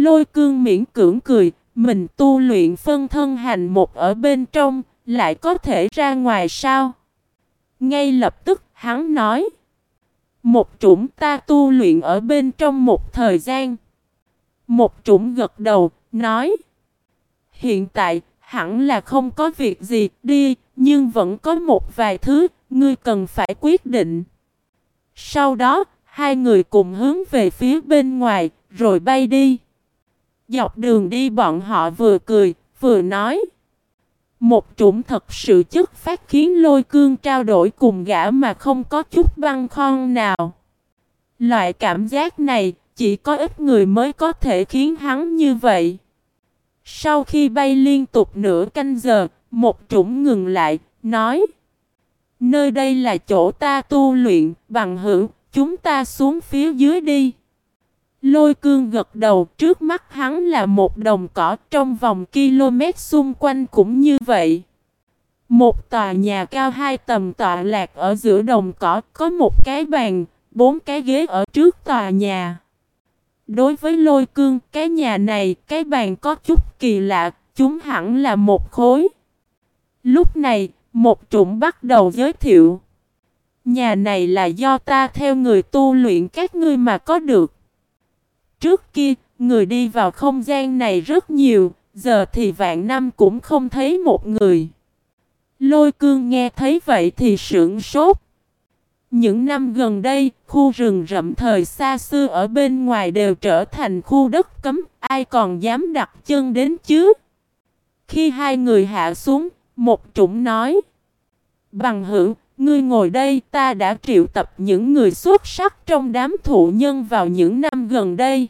Lôi cương miễn cưỡng cười, mình tu luyện phân thân hành một ở bên trong, lại có thể ra ngoài sao? Ngay lập tức hắn nói. Một chủng ta tu luyện ở bên trong một thời gian. Một chủng gật đầu, nói. Hiện tại, hẳn là không có việc gì đi, nhưng vẫn có một vài thứ, ngươi cần phải quyết định. Sau đó, hai người cùng hướng về phía bên ngoài, rồi bay đi. Dọc đường đi bọn họ vừa cười, vừa nói. Một chủng thật sự chất phát khiến lôi cương trao đổi cùng gã mà không có chút băng khon nào. Loại cảm giác này chỉ có ít người mới có thể khiến hắn như vậy. Sau khi bay liên tục nửa canh giờ, một chủng ngừng lại, nói Nơi đây là chỗ ta tu luyện, bằng hữu, chúng ta xuống phía dưới đi. Lôi cương gật đầu trước mắt hắn là một đồng cỏ trong vòng km xung quanh cũng như vậy. Một tòa nhà cao hai tầng tọa lạc ở giữa đồng cỏ có một cái bàn, bốn cái ghế ở trước tòa nhà. Đối với lôi cương, cái nhà này, cái bàn có chút kỳ lạ, chúng hẳn là một khối. Lúc này, một trụng bắt đầu giới thiệu. Nhà này là do ta theo người tu luyện các ngươi mà có được. Trước kia, người đi vào không gian này rất nhiều, giờ thì vạn năm cũng không thấy một người. Lôi cương nghe thấy vậy thì sững sốt. Những năm gần đây, khu rừng rậm thời xa xưa ở bên ngoài đều trở thành khu đất cấm, ai còn dám đặt chân đến chứ? Khi hai người hạ xuống, một trũng nói. Bằng hữu, ngươi ngồi đây ta đã triệu tập những người xuất sắc trong đám thụ nhân vào những năm gần đây.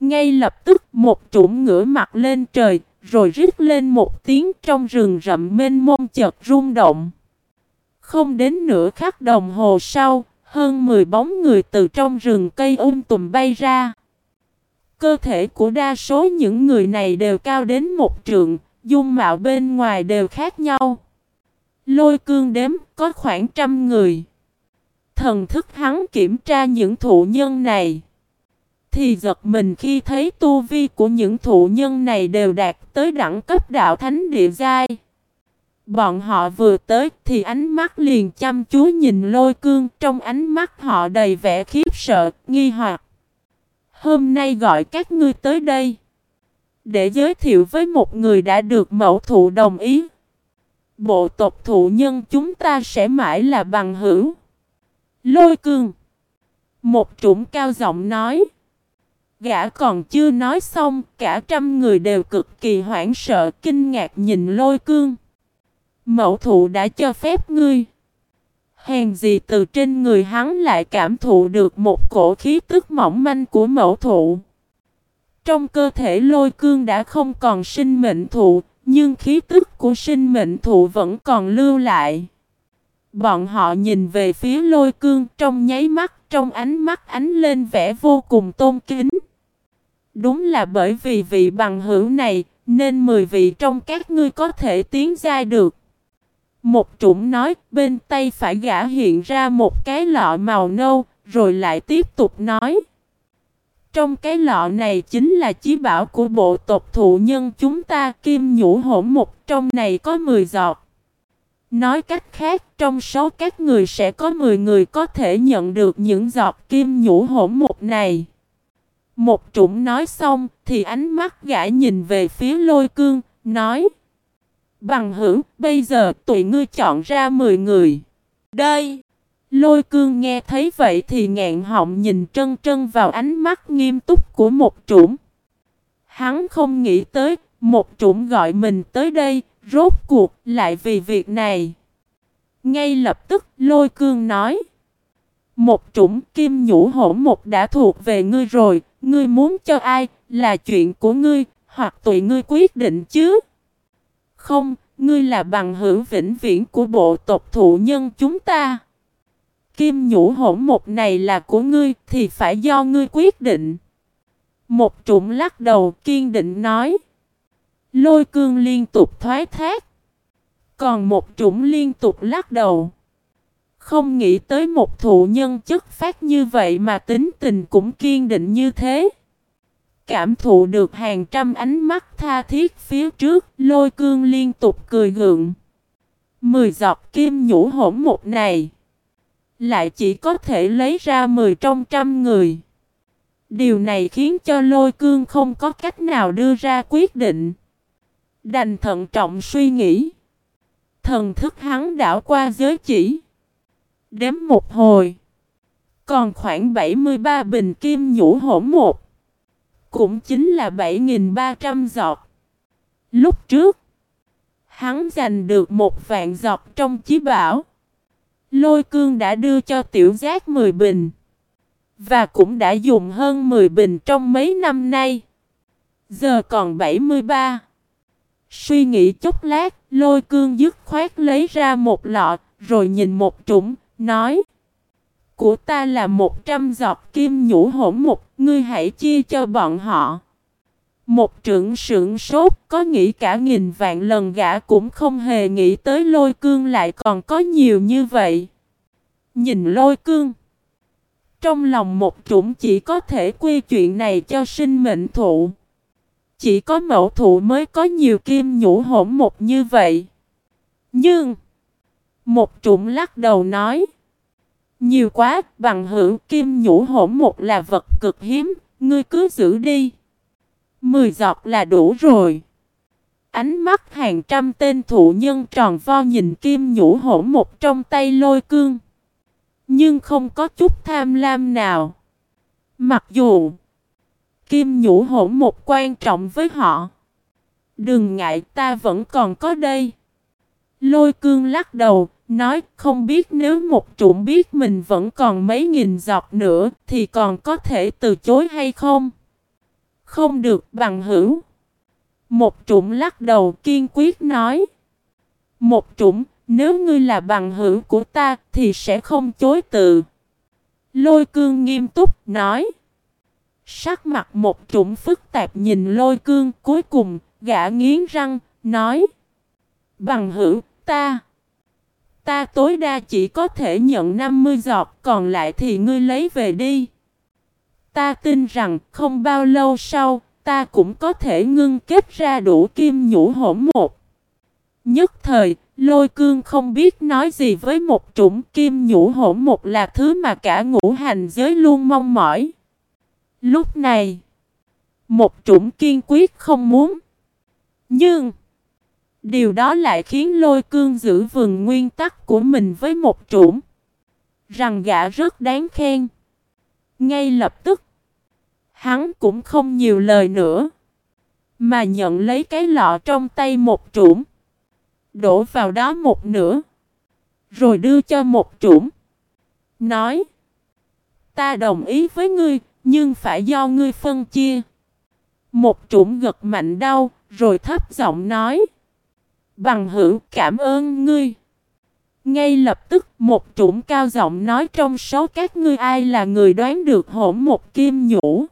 Ngay lập tức một chủng ngửa mặt lên trời, rồi rít lên một tiếng trong rừng rậm mênh mông chợt rung động. Không đến nửa khắc đồng hồ sau, hơn 10 bóng người từ trong rừng cây um tùm bay ra. Cơ thể của đa số những người này đều cao đến một trượng, dung mạo bên ngoài đều khác nhau. Lôi cương đếm có khoảng trăm người. Thần thức hắn kiểm tra những thụ nhân này. Thì giật mình khi thấy tu vi của những thụ nhân này đều đạt tới đẳng cấp đạo thánh địa giai. Bọn họ vừa tới thì ánh mắt liền chăm chú nhìn lôi cương trong ánh mắt họ đầy vẻ khiếp sợ, nghi hoặc. Hôm nay gọi các ngươi tới đây. Để giới thiệu với một người đã được mẫu thụ đồng ý. Bộ tộc thụ nhân chúng ta sẽ mãi là bằng hữu. Lôi cương. Một trũng cao giọng nói. Gã còn chưa nói xong, cả trăm người đều cực kỳ hoảng sợ, kinh ngạc nhìn lôi cương. Mẫu thụ đã cho phép ngươi. Hèn gì từ trên người hắn lại cảm thụ được một cổ khí tức mỏng manh của mẫu thụ. Trong cơ thể lôi cương đã không còn sinh mệnh thụ, nhưng khí tức của sinh mệnh thụ vẫn còn lưu lại. Bọn họ nhìn về phía lôi cương trong nháy mắt, trong ánh mắt ánh lên vẻ vô cùng tôn kính. Đúng là bởi vì vị bằng hữu này, nên 10 vị trong các ngươi có thể tiến giai được. Một chủng nói, bên tay phải gã hiện ra một cái lọ màu nâu, rồi lại tiếp tục nói. Trong cái lọ này chính là chí bảo của bộ tộc thụ nhân chúng ta kim nhũ hỗn một trong này có 10 giọt. Nói cách khác, trong số các người sẽ có 10 người có thể nhận được những giọt kim nhũ hỗn một này. Một trụng nói xong, thì ánh mắt gã nhìn về phía lôi cương, nói Bằng hữu, bây giờ tụi ngươi chọn ra 10 người. Đây! Lôi cương nghe thấy vậy thì ngẹn họng nhìn trân trân vào ánh mắt nghiêm túc của một trũng. Hắn không nghĩ tới, một trũng gọi mình tới đây, rốt cuộc lại vì việc này. Ngay lập tức lôi cương nói. Một trũng kim nhũ hổ một đã thuộc về ngươi rồi, ngươi muốn cho ai, là chuyện của ngươi, hoặc tùy ngươi quyết định chứ. Không, ngươi là bằng hữu vĩnh viễn của bộ tộc thụ nhân chúng ta. Kim nhũ hỗn một này là của ngươi thì phải do ngươi quyết định. Một trụng lắc đầu kiên định nói. Lôi cương liên tục thoái thác. Còn một trụng liên tục lắc đầu. Không nghĩ tới một thụ nhân chất phát như vậy mà tính tình cũng kiên định như thế. Cảm thụ được hàng trăm ánh mắt tha thiết phía trước, lôi cương liên tục cười gượng. Mười giọt kim nhũ hỗn một này, lại chỉ có thể lấy ra mười trong trăm người. Điều này khiến cho lôi cương không có cách nào đưa ra quyết định. Đành thận trọng suy nghĩ. Thần thức hắn đảo qua giới chỉ. Đếm một hồi. Còn khoảng 73 bình kim nhũ hỗn một. Cũng chính là 7.300 giọt. Lúc trước. Hắn giành được một vạn giọt trong chí bảo. Lôi cương đã đưa cho tiểu giác 10 bình. Và cũng đã dùng hơn 10 bình trong mấy năm nay. Giờ còn 73. Suy nghĩ chốc lát, lôi cương dứt khoát lấy ra một lọ, rồi nhìn một trũng, nói Của ta là 100 giọt kim nhũ hỗn mục, ngươi hãy chia cho bọn họ. Một trưởng sưởng sốt có nghĩ cả nghìn vạn lần gã cũng không hề nghĩ tới lôi cương lại còn có nhiều như vậy. Nhìn lôi cương. Trong lòng một trũng chỉ có thể quy chuyện này cho sinh mệnh thụ. Chỉ có mẫu thụ mới có nhiều kim nhũ hỗn một như vậy. Nhưng, một trũng lắc đầu nói, nhiều quá, bằng hữu kim nhũ hỗn một là vật cực hiếm, ngươi cứ giữ đi. Mười giọt là đủ rồi. Ánh mắt hàng trăm tên thụ nhân tròn vo nhìn kim nhũ Hổ một trong tay lôi cương. Nhưng không có chút tham lam nào. Mặc dù Kim nhũ Hổ một quan trọng với họ. Đừng ngại ta vẫn còn có đây. Lôi cương lắc đầu, nói không biết nếu một trụng biết mình vẫn còn mấy nghìn giọt nữa thì còn có thể từ chối hay không? Không được bằng hữu. Một trụng lắc đầu kiên quyết nói. Một trụng, nếu ngươi là bằng hữu của ta thì sẽ không chối từ. Lôi cương nghiêm túc nói. Sắc mặt một trụng phức tạp nhìn lôi cương cuối cùng, gã nghiến răng, nói Bằng hữu, ta Ta tối đa chỉ có thể nhận 50 giọt, còn lại thì ngươi lấy về đi. Ta tin rằng không bao lâu sau, ta cũng có thể ngưng kết ra đủ kim nhũ hỗn một. Nhất thời, lôi cương không biết nói gì với một chủng kim nhũ hỗn một là thứ mà cả ngũ hành giới luôn mong mỏi. Lúc này, một chủng kiên quyết không muốn. Nhưng, điều đó lại khiến lôi cương giữ vườn nguyên tắc của mình với một chủng Rằng gã rất đáng khen. Ngay lập tức, hắn cũng không nhiều lời nữa. Mà nhận lấy cái lọ trong tay một trũng. Đổ vào đó một nửa. Rồi đưa cho một trũng. Nói. Ta đồng ý với ngươi, nhưng phải do ngươi phân chia. Một trũng gật mạnh đau, rồi thấp giọng nói. Bằng hữu cảm ơn ngươi. Ngay lập tức một chủng cao giọng nói trong số các ngươi ai là người đoán được hỗn một kim nhũ.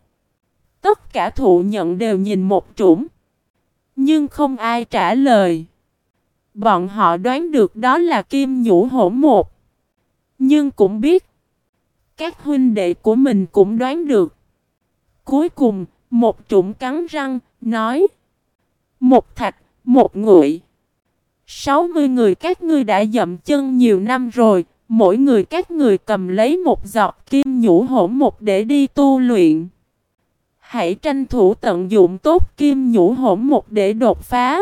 Tất cả thụ nhận đều nhìn một chủng. Nhưng không ai trả lời. Bọn họ đoán được đó là kim nhũ hỗn một. Nhưng cũng biết các huynh đệ của mình cũng đoán được. Cuối cùng, một chủng cắn răng, nói Một thạch, một ngụy 60 người các ngươi đã dậm chân nhiều năm rồi, mỗi người các người cầm lấy một giọt kim nhũ hỗn một để đi tu luyện. Hãy tranh thủ tận dụng tốt kim nhũ hỗn một để đột phá.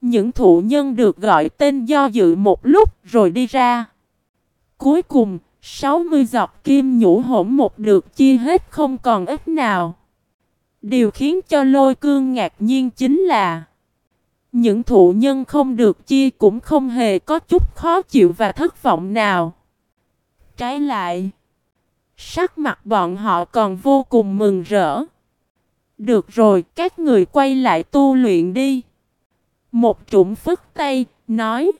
Những thụ nhân được gọi tên do dự một lúc rồi đi ra. Cuối cùng, 60 giọt kim nhũ hỗn một được chia hết không còn ít nào. Điều khiến cho lôi cương ngạc nhiên chính là những thụ nhân không được chia cũng không hề có chút khó chịu và thất vọng nào. Trái lại, sắc mặt bọn họ còn vô cùng mừng rỡ. Được rồi, các người quay lại tu luyện đi. Một trụng phức tay, nói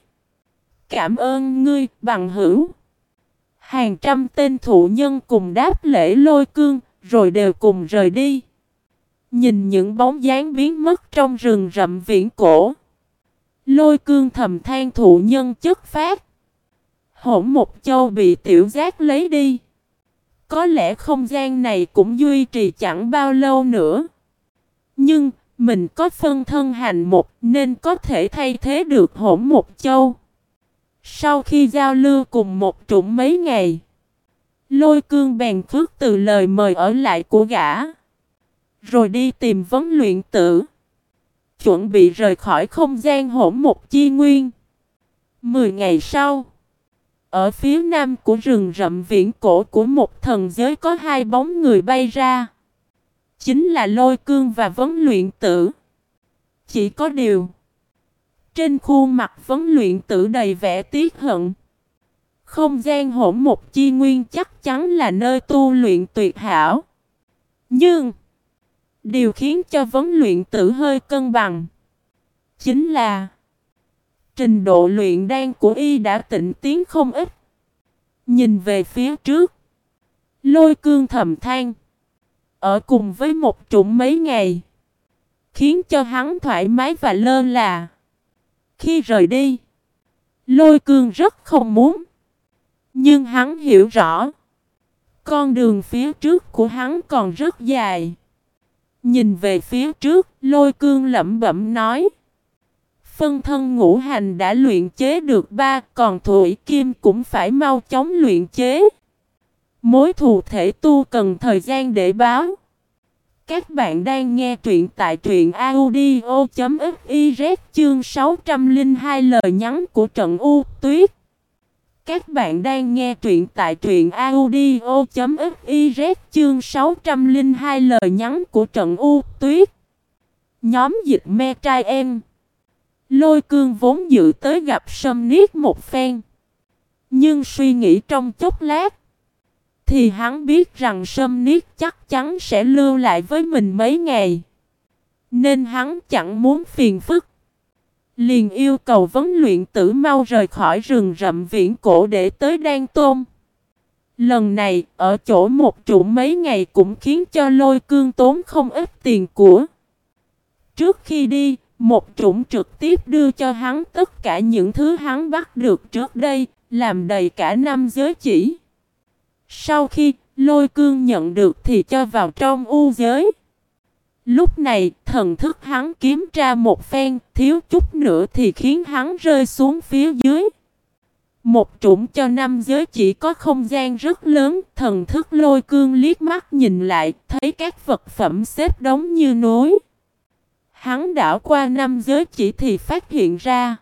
Cảm ơn ngươi, bằng hữu. Hàng trăm tên thụ nhân cùng đáp lễ lôi cương, rồi đều cùng rời đi. Nhìn những bóng dáng biến mất trong rừng rậm viễn cổ. Lôi cương thầm than thụ nhân chất phát. Hỗn một châu bị tiểu giác lấy đi. Có lẽ không gian này cũng duy trì chẳng bao lâu nữa. Nhưng, mình có phân thân hành một nên có thể thay thế được hỗn một châu. Sau khi giao lưu cùng một trụng mấy ngày, lôi cương bèn phước từ lời mời ở lại của gã. Rồi đi tìm vấn luyện tử. Chuẩn bị rời khỏi không gian hỗn một chi nguyên. Mười ngày sau, ở phía nam của rừng rậm viễn cổ của một thần giới có hai bóng người bay ra. Chính là lôi cương và vấn luyện tử. Chỉ có điều. Trên khuôn mặt vấn luyện tử đầy vẻ tiếc hận. Không gian hỗn một chi nguyên chắc chắn là nơi tu luyện tuyệt hảo. Nhưng. Điều khiến cho vấn luyện tử hơi cân bằng. Chính là. Trình độ luyện đan của y đã tịnh tiến không ít. Nhìn về phía trước. Lôi cương thầm than. Ở cùng với một chủng mấy ngày. Khiến cho hắn thoải mái và lơ là. Khi rời đi. Lôi cương rất không muốn. Nhưng hắn hiểu rõ. Con đường phía trước của hắn còn rất dài. Nhìn về phía trước, lôi cương lẩm bẩm nói. Phân thân ngũ hành đã luyện chế được ba, còn thủy kim cũng phải mau chóng luyện chế. Mối thù thể tu cần thời gian để báo. Các bạn đang nghe truyện tại truyện audio.fiz chương 602 lời nhắn của trận U Tuyết. Các bạn đang nghe truyện tại truyện audio.fiz chương 602 lời nhắn của trận U Tuyết. Nhóm dịch me trai em. Lôi cương vốn dự tới gặp sâm niết một phen. Nhưng suy nghĩ trong chốc lát. Thì hắn biết rằng sâm niết chắc chắn sẽ lưu lại với mình mấy ngày. Nên hắn chẳng muốn phiền phức. Liền yêu cầu vấn luyện tử mau rời khỏi rừng rậm viễn cổ để tới Đan Tôn. Lần này, ở chỗ một trụ mấy ngày cũng khiến cho lôi cương tốn không ít tiền của. Trước khi đi, một chủ trực tiếp đưa cho hắn tất cả những thứ hắn bắt được trước đây, làm đầy cả năm giới chỉ. Sau khi lôi cương nhận được thì cho vào trong u giới. Lúc này, thần thức hắn kiếm ra một phen, thiếu chút nữa thì khiến hắn rơi xuống phía dưới. Một chủng cho năm giới chỉ có không gian rất lớn, thần thức lôi cương liếc mắt nhìn lại, thấy các vật phẩm xếp đống như núi. Hắn đảo qua năm giới chỉ thì phát hiện ra.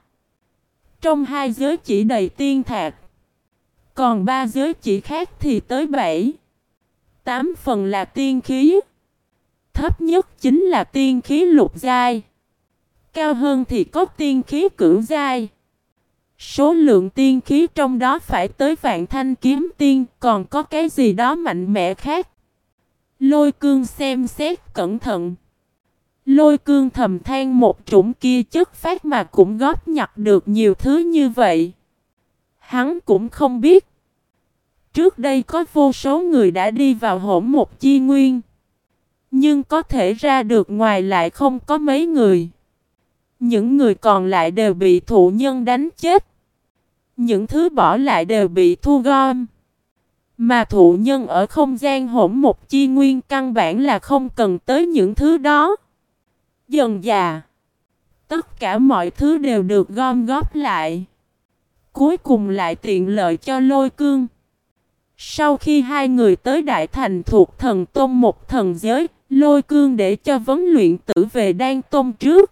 Trong hai giới chỉ đầy tiên thạc. Còn ba giới chỉ khác thì tới bảy. Tám phần là tiên khí. Thấp nhất chính là tiên khí lục giai. Cao hơn thì có tiên khí cửu giai. Số lượng tiên khí trong đó phải tới vạn thanh kiếm tiên, còn có cái gì đó mạnh mẽ khác. Lôi cương xem xét cẩn thận. Lôi cương thầm than một chủng kia chất phát mà cũng góp nhặt được nhiều thứ như vậy. Hắn cũng không biết. Trước đây có vô số người đã đi vào hỗn một chi nguyên. Nhưng có thể ra được ngoài lại không có mấy người. Những người còn lại đều bị thụ nhân đánh chết. Những thứ bỏ lại đều bị thu gom. Mà thụ nhân ở không gian hỗn một chi nguyên căn bản là không cần tới những thứ đó. Dần già, tất cả mọi thứ đều được gom góp lại. Cuối cùng lại tiện lợi cho lôi cương. Sau khi hai người tới Đại Thành thuộc thần tôn một thần giới, lôi cương để cho vấn luyện tử về đan tôn trước.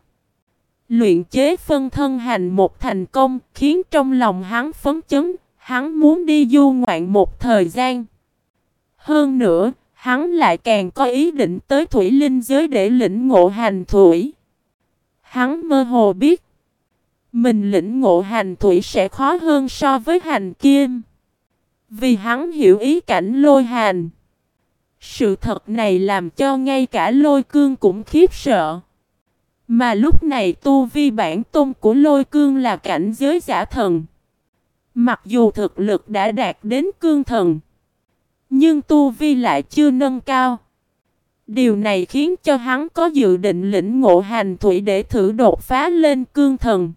Luyện chế phân thân hành một thành công, khiến trong lòng hắn phấn chấn, hắn muốn đi du ngoạn một thời gian. Hơn nữa, hắn lại càng có ý định tới thủy linh giới để lĩnh ngộ hành thủy. Hắn mơ hồ biết, mình lĩnh ngộ hành thủy sẽ khó hơn so với hành kim. Vì hắn hiểu ý cảnh lôi hành. Sự thật này làm cho ngay cả lôi cương cũng khiếp sợ. Mà lúc này tu vi bản tôn của lôi cương là cảnh giới giả thần. Mặc dù thực lực đã đạt đến cương thần. Nhưng tu vi lại chưa nâng cao. Điều này khiến cho hắn có dự định lĩnh ngộ hành thủy để thử đột phá lên cương thần.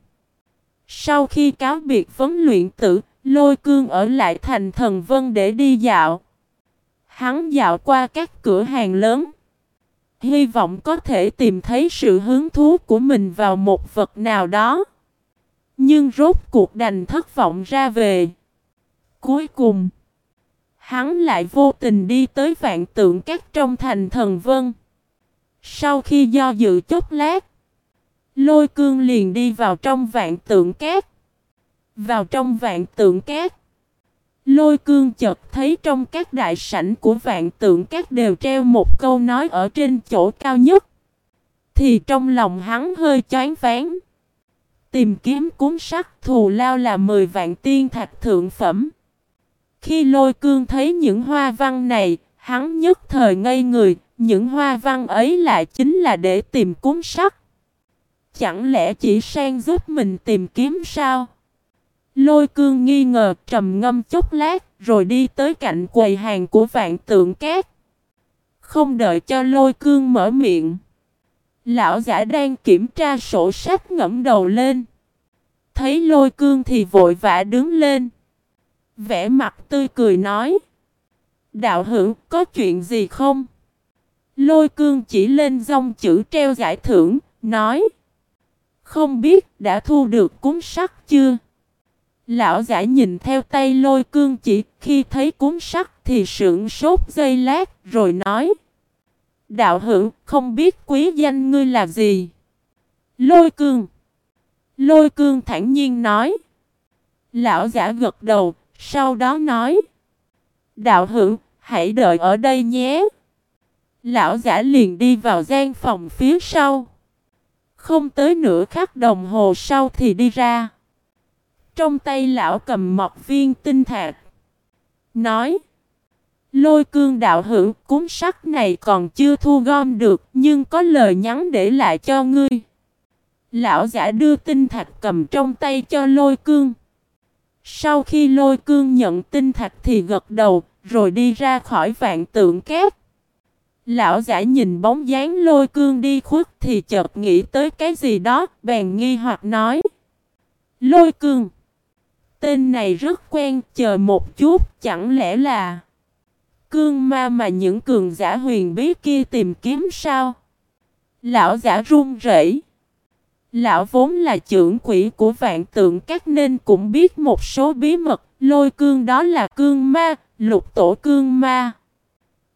Sau khi cáo biệt vấn luyện tử, lôi cương ở lại thành thần vân để đi dạo hắn dạo qua các cửa hàng lớn. Hy vọng có thể tìm thấy sự hứng thú của mình vào một vật nào đó. Nhưng rốt cuộc đành thất vọng ra về. Cuối cùng, hắn lại vô tình đi tới vạn tượng các trong thành thần vân. Sau khi do dự chốc lát, lôi cương liền đi vào trong vạn tượng cát. Vào trong vạn tượng cát, lôi cương chợt thấy trong các đại sảnh của vạn tượng các đều treo một câu nói ở trên chỗ cao nhất. Thì trong lòng hắn hơi choáng ván. Tìm kiếm cuốn sắc thù lao là 10 vạn tiên thạch thượng phẩm. Khi lôi cương thấy những hoa văn này, hắn nhất thời ngây người, những hoa văn ấy lại chính là để tìm cuốn sắc. Chẳng lẽ chỉ sang giúp mình tìm kiếm sao? Lôi cương nghi ngờ trầm ngâm chốc lát rồi đi tới cạnh quầy hàng của vạn tượng cát. Không đợi cho lôi cương mở miệng. Lão giả đang kiểm tra sổ sách ngẫm đầu lên. Thấy lôi cương thì vội vã đứng lên. Vẽ mặt tươi cười nói. Đạo hữu có chuyện gì không? Lôi cương chỉ lên dòng chữ treo giải thưởng, nói. Không biết đã thu được cuốn sách chưa? Lão giả nhìn theo tay lôi cương chỉ khi thấy cuốn sắt thì sững sốt dây lát rồi nói. Đạo hữu không biết quý danh ngươi là gì? Lôi cương. Lôi cương thản nhiên nói. Lão giả gật đầu, sau đó nói. Đạo hữu, hãy đợi ở đây nhé. Lão giả liền đi vào gian phòng phía sau. Không tới nửa khắc đồng hồ sau thì đi ra. Trong tay lão cầm mọc viên tinh thạch. Nói. Lôi cương đạo hữu cuốn sắc này còn chưa thu gom được nhưng có lời nhắn để lại cho ngươi. Lão giả đưa tinh thạch cầm trong tay cho lôi cương. Sau khi lôi cương nhận tinh thạch thì gật đầu rồi đi ra khỏi vạn tượng kép. Lão giả nhìn bóng dáng lôi cương đi khuất thì chợt nghĩ tới cái gì đó, bèn nghi hoặc nói. Lôi cương. Tên này rất quen, chờ một chút, chẳng lẽ là... Cương ma mà những cường giả huyền bí kia tìm kiếm sao? Lão giả run rẩy. Lão vốn là trưởng quỷ của vạn tượng các nên cũng biết một số bí mật, lôi cương đó là cương ma, lục tổ cương ma.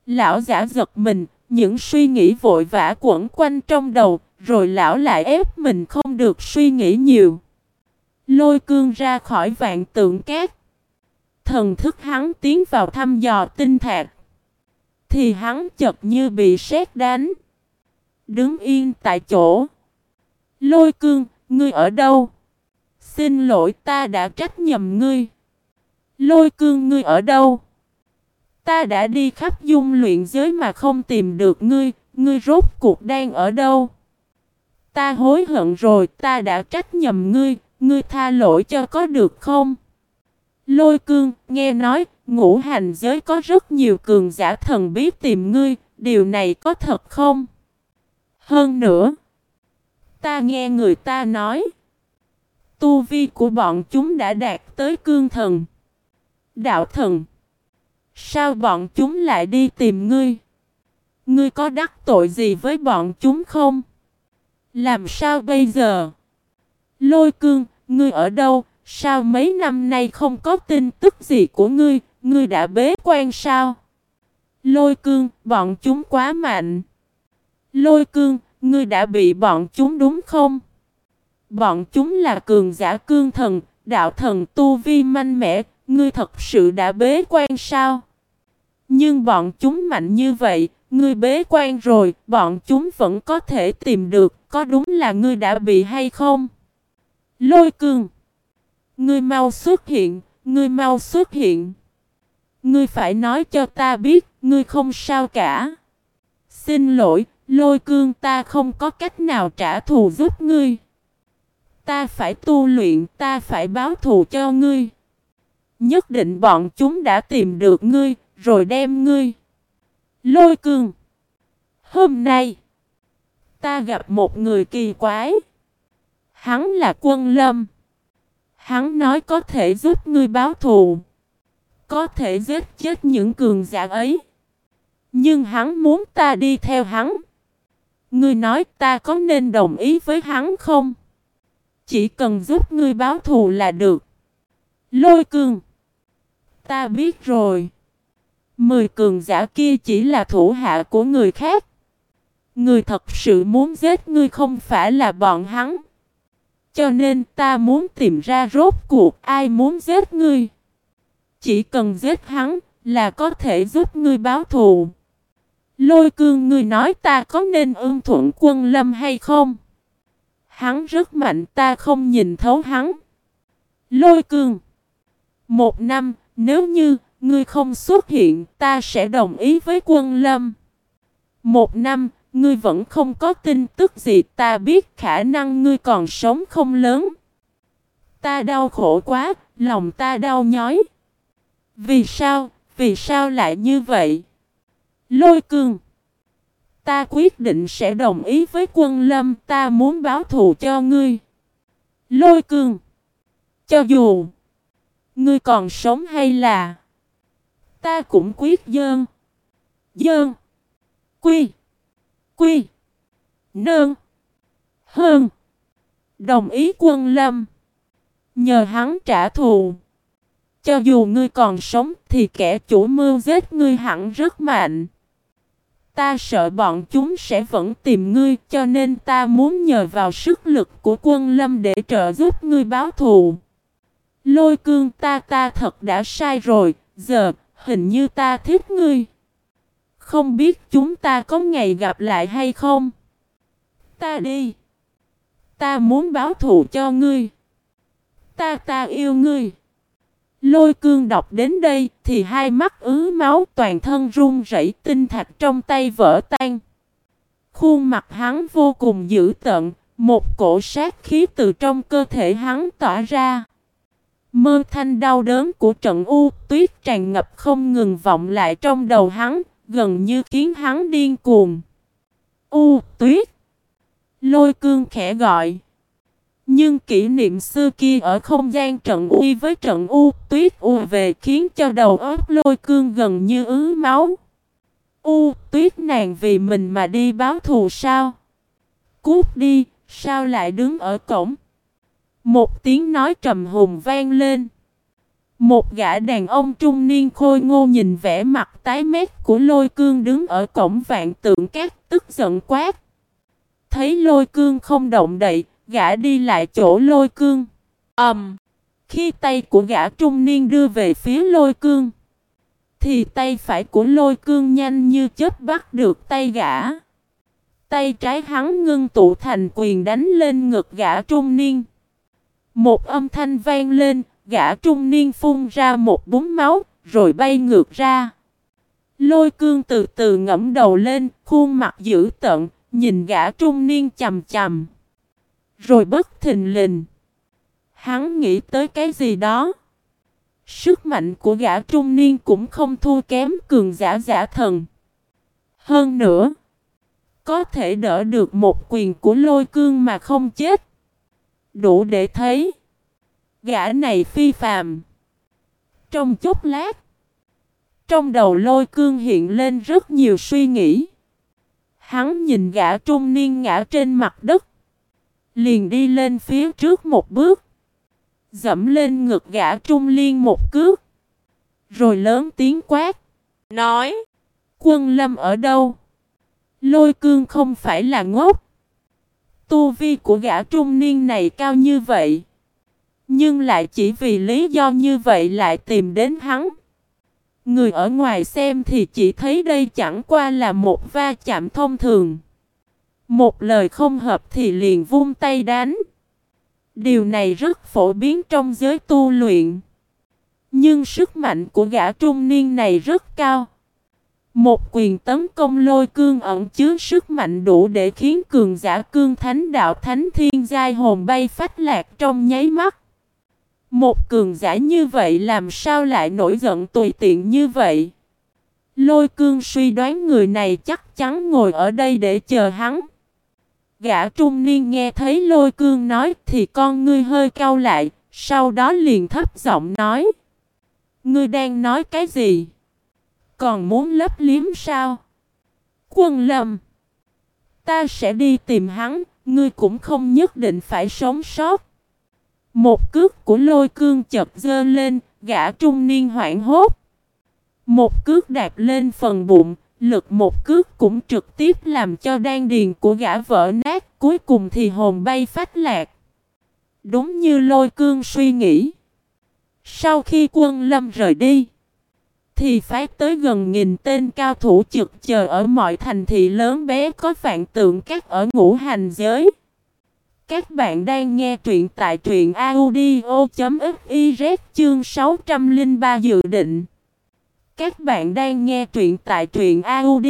Lão giả giật mình, những suy nghĩ vội vã quẩn quanh trong đầu, rồi lão lại ép mình không được suy nghĩ nhiều. Lôi cương ra khỏi vạn tượng cát. Thần thức hắn tiến vào thăm dò tinh thạc. Thì hắn chật như bị sét đánh. Đứng yên tại chỗ. Lôi cương, ngươi ở đâu? Xin lỗi ta đã trách nhầm ngươi. Lôi cương ngươi ở đâu? Ta đã đi khắp dung luyện giới mà không tìm được ngươi, ngươi rốt cuộc đang ở đâu? Ta hối hận rồi, ta đã trách nhầm ngươi, ngươi tha lỗi cho có được không? Lôi cương, nghe nói, ngũ hành giới có rất nhiều cường giả thần bí tìm ngươi, điều này có thật không? Hơn nữa, ta nghe người ta nói, tu vi của bọn chúng đã đạt tới cương thần, đạo thần. Sao bọn chúng lại đi tìm ngươi? Ngươi có đắc tội gì với bọn chúng không? Làm sao bây giờ? Lôi cương, ngươi ở đâu? Sao mấy năm nay không có tin tức gì của ngươi? Ngươi đã bế quan sao? Lôi cương, bọn chúng quá mạnh. Lôi cương, ngươi đã bị bọn chúng đúng không? Bọn chúng là cường giả cương thần, đạo thần tu vi manh mẽ, ngươi thật sự đã bế quan sao? Nhưng bọn chúng mạnh như vậy, ngươi bế quan rồi, bọn chúng vẫn có thể tìm được, có đúng là ngươi đã bị hay không? Lôi cương Ngươi mau xuất hiện, ngươi mau xuất hiện. Ngươi phải nói cho ta biết, ngươi không sao cả. Xin lỗi, lôi cương ta không có cách nào trả thù giúp ngươi. Ta phải tu luyện, ta phải báo thù cho ngươi. Nhất định bọn chúng đã tìm được ngươi, rồi đem ngươi. Lôi cương. Hôm nay, ta gặp một người kỳ quái. Hắn là quân lâm. Hắn nói có thể giúp ngươi báo thù. Có thể giết chết những cường giả ấy. Nhưng hắn muốn ta đi theo hắn. Ngươi nói ta có nên đồng ý với hắn không? Chỉ cần giúp ngươi báo thù là được. Lôi cương. Ta biết rồi. Mười cường giả kia chỉ là thủ hạ của người khác. Người thật sự muốn giết ngươi không phải là bọn hắn. Cho nên ta muốn tìm ra rốt cuộc ai muốn giết ngươi. Chỉ cần giết hắn là có thể giúp ngươi báo thù. Lôi cương ngươi nói ta có nên ưng thuận quân lâm hay không? Hắn rất mạnh ta không nhìn thấu hắn. Lôi cương. Một năm, nếu như ngươi không xuất hiện, ta sẽ đồng ý với quân lâm. Một năm, ngươi vẫn không có tin tức gì, ta biết khả năng ngươi còn sống không lớn. Ta đau khổ quá, lòng ta đau nhói. Vì sao, vì sao lại như vậy? Lôi cương. Ta quyết định sẽ đồng ý với quân lâm, ta muốn báo thù cho ngươi. Lôi cương. Cho dù ngươi còn sống hay là ta cũng quyết dơn. Dơn. Quy. Quy. Nơn. Hơn. Đồng ý quân lâm. Nhờ hắn trả thù. Cho dù ngươi còn sống thì kẻ chủ mưu giết ngươi hẳn rất mạnh. Ta sợ bọn chúng sẽ vẫn tìm ngươi cho nên ta muốn nhờ vào sức lực của quân lâm để trợ giúp ngươi báo thù. Lôi cương ta ta thật đã sai rồi, giờ hình như ta thích ngươi. Không biết chúng ta có ngày gặp lại hay không? Ta đi. Ta muốn báo thù cho ngươi. Ta ta yêu ngươi. Lôi cương đọc đến đây thì hai mắt ứ máu toàn thân run rẩy tinh thạch trong tay vỡ tan. Khuôn mặt hắn vô cùng dữ tợn, một cổ sát khí từ trong cơ thể hắn tỏa ra. Mơ thanh đau đớn của trận u tuyết tràn ngập không ngừng vọng lại trong đầu hắn, gần như khiến hắn điên cuồng. U tuyết. Lôi cương khẽ gọi. Nhưng kỷ niệm xưa kia ở không gian trận uy với trận u tuyết u về khiến cho đầu óc lôi cương gần như ứ máu. U tuyết nàng vì mình mà đi báo thù sao? Cút đi, sao lại đứng ở cổng? Một tiếng nói trầm hùng vang lên. Một gã đàn ông trung niên khôi ngô nhìn vẻ mặt tái mét của lôi cương đứng ở cổng vạn tượng cát tức giận quát. Thấy lôi cương không động đậy, gã đi lại chỗ lôi cương. ầm, um, Khi tay của gã trung niên đưa về phía lôi cương, thì tay phải của lôi cương nhanh như chết bắt được tay gã. Tay trái hắn ngưng tụ thành quyền đánh lên ngực gã trung niên. Một âm thanh vang lên, gã trung niên phun ra một búng máu, rồi bay ngược ra. Lôi cương từ từ ngẫm đầu lên, khuôn mặt dữ tợn, nhìn gã trung niên chầm chầm. Rồi bất thình lình. Hắn nghĩ tới cái gì đó. Sức mạnh của gã trung niên cũng không thua kém cường giả giả thần. Hơn nữa, có thể đỡ được một quyền của lôi cương mà không chết. Đủ để thấy. Gã này phi phàm. Trong chốc lát. Trong đầu lôi cương hiện lên rất nhiều suy nghĩ. Hắn nhìn gã trung niên ngã trên mặt đất. Liền đi lên phía trước một bước. Dẫm lên ngực gã trung liên một cước. Rồi lớn tiếng quát. Nói. Quân lâm ở đâu? Lôi cương không phải là ngốc. Tu vi của gã trung niên này cao như vậy. Nhưng lại chỉ vì lý do như vậy lại tìm đến hắn. Người ở ngoài xem thì chỉ thấy đây chẳng qua là một va chạm thông thường. Một lời không hợp thì liền vung tay đánh. Điều này rất phổ biến trong giới tu luyện. Nhưng sức mạnh của gã trung niên này rất cao. Một quyền tấn công lôi cương ẩn chứa sức mạnh đủ để khiến cường giả cương thánh, đạo thánh, thiên giai hồn bay phách lạc trong nháy mắt. Một cường giả như vậy làm sao lại nổi giận tùy tiện như vậy? Lôi cương suy đoán người này chắc chắn ngồi ở đây để chờ hắn. Gã trung niên nghe thấy lôi cương nói thì con ngươi hơi cau lại, sau đó liền thấp giọng nói. Ngươi đang nói cái gì? Còn muốn lấp liếm sao? Quân lâm. Ta sẽ đi tìm hắn, ngươi cũng không nhất định phải sống sót. Một cước của lôi cương chật dơ lên, gã trung niên hoảng hốt. Một cước đạp lên phần bụng, lực một cước cũng trực tiếp làm cho đan điền của gã vỡ nát, cuối cùng thì hồn bay phách lạc. Đúng như lôi cương suy nghĩ. Sau khi quân lâm rời đi, thì phát tới gần nghìn tên cao thủ trực chờ ở mọi thành thị lớn bé có vạn tượng các ở ngũ hành giới. Các bạn đang nghe truyện tại truyện audio.fiz chương 603 dự định. Các bạn đang nghe truyện tại truyện audio.fiz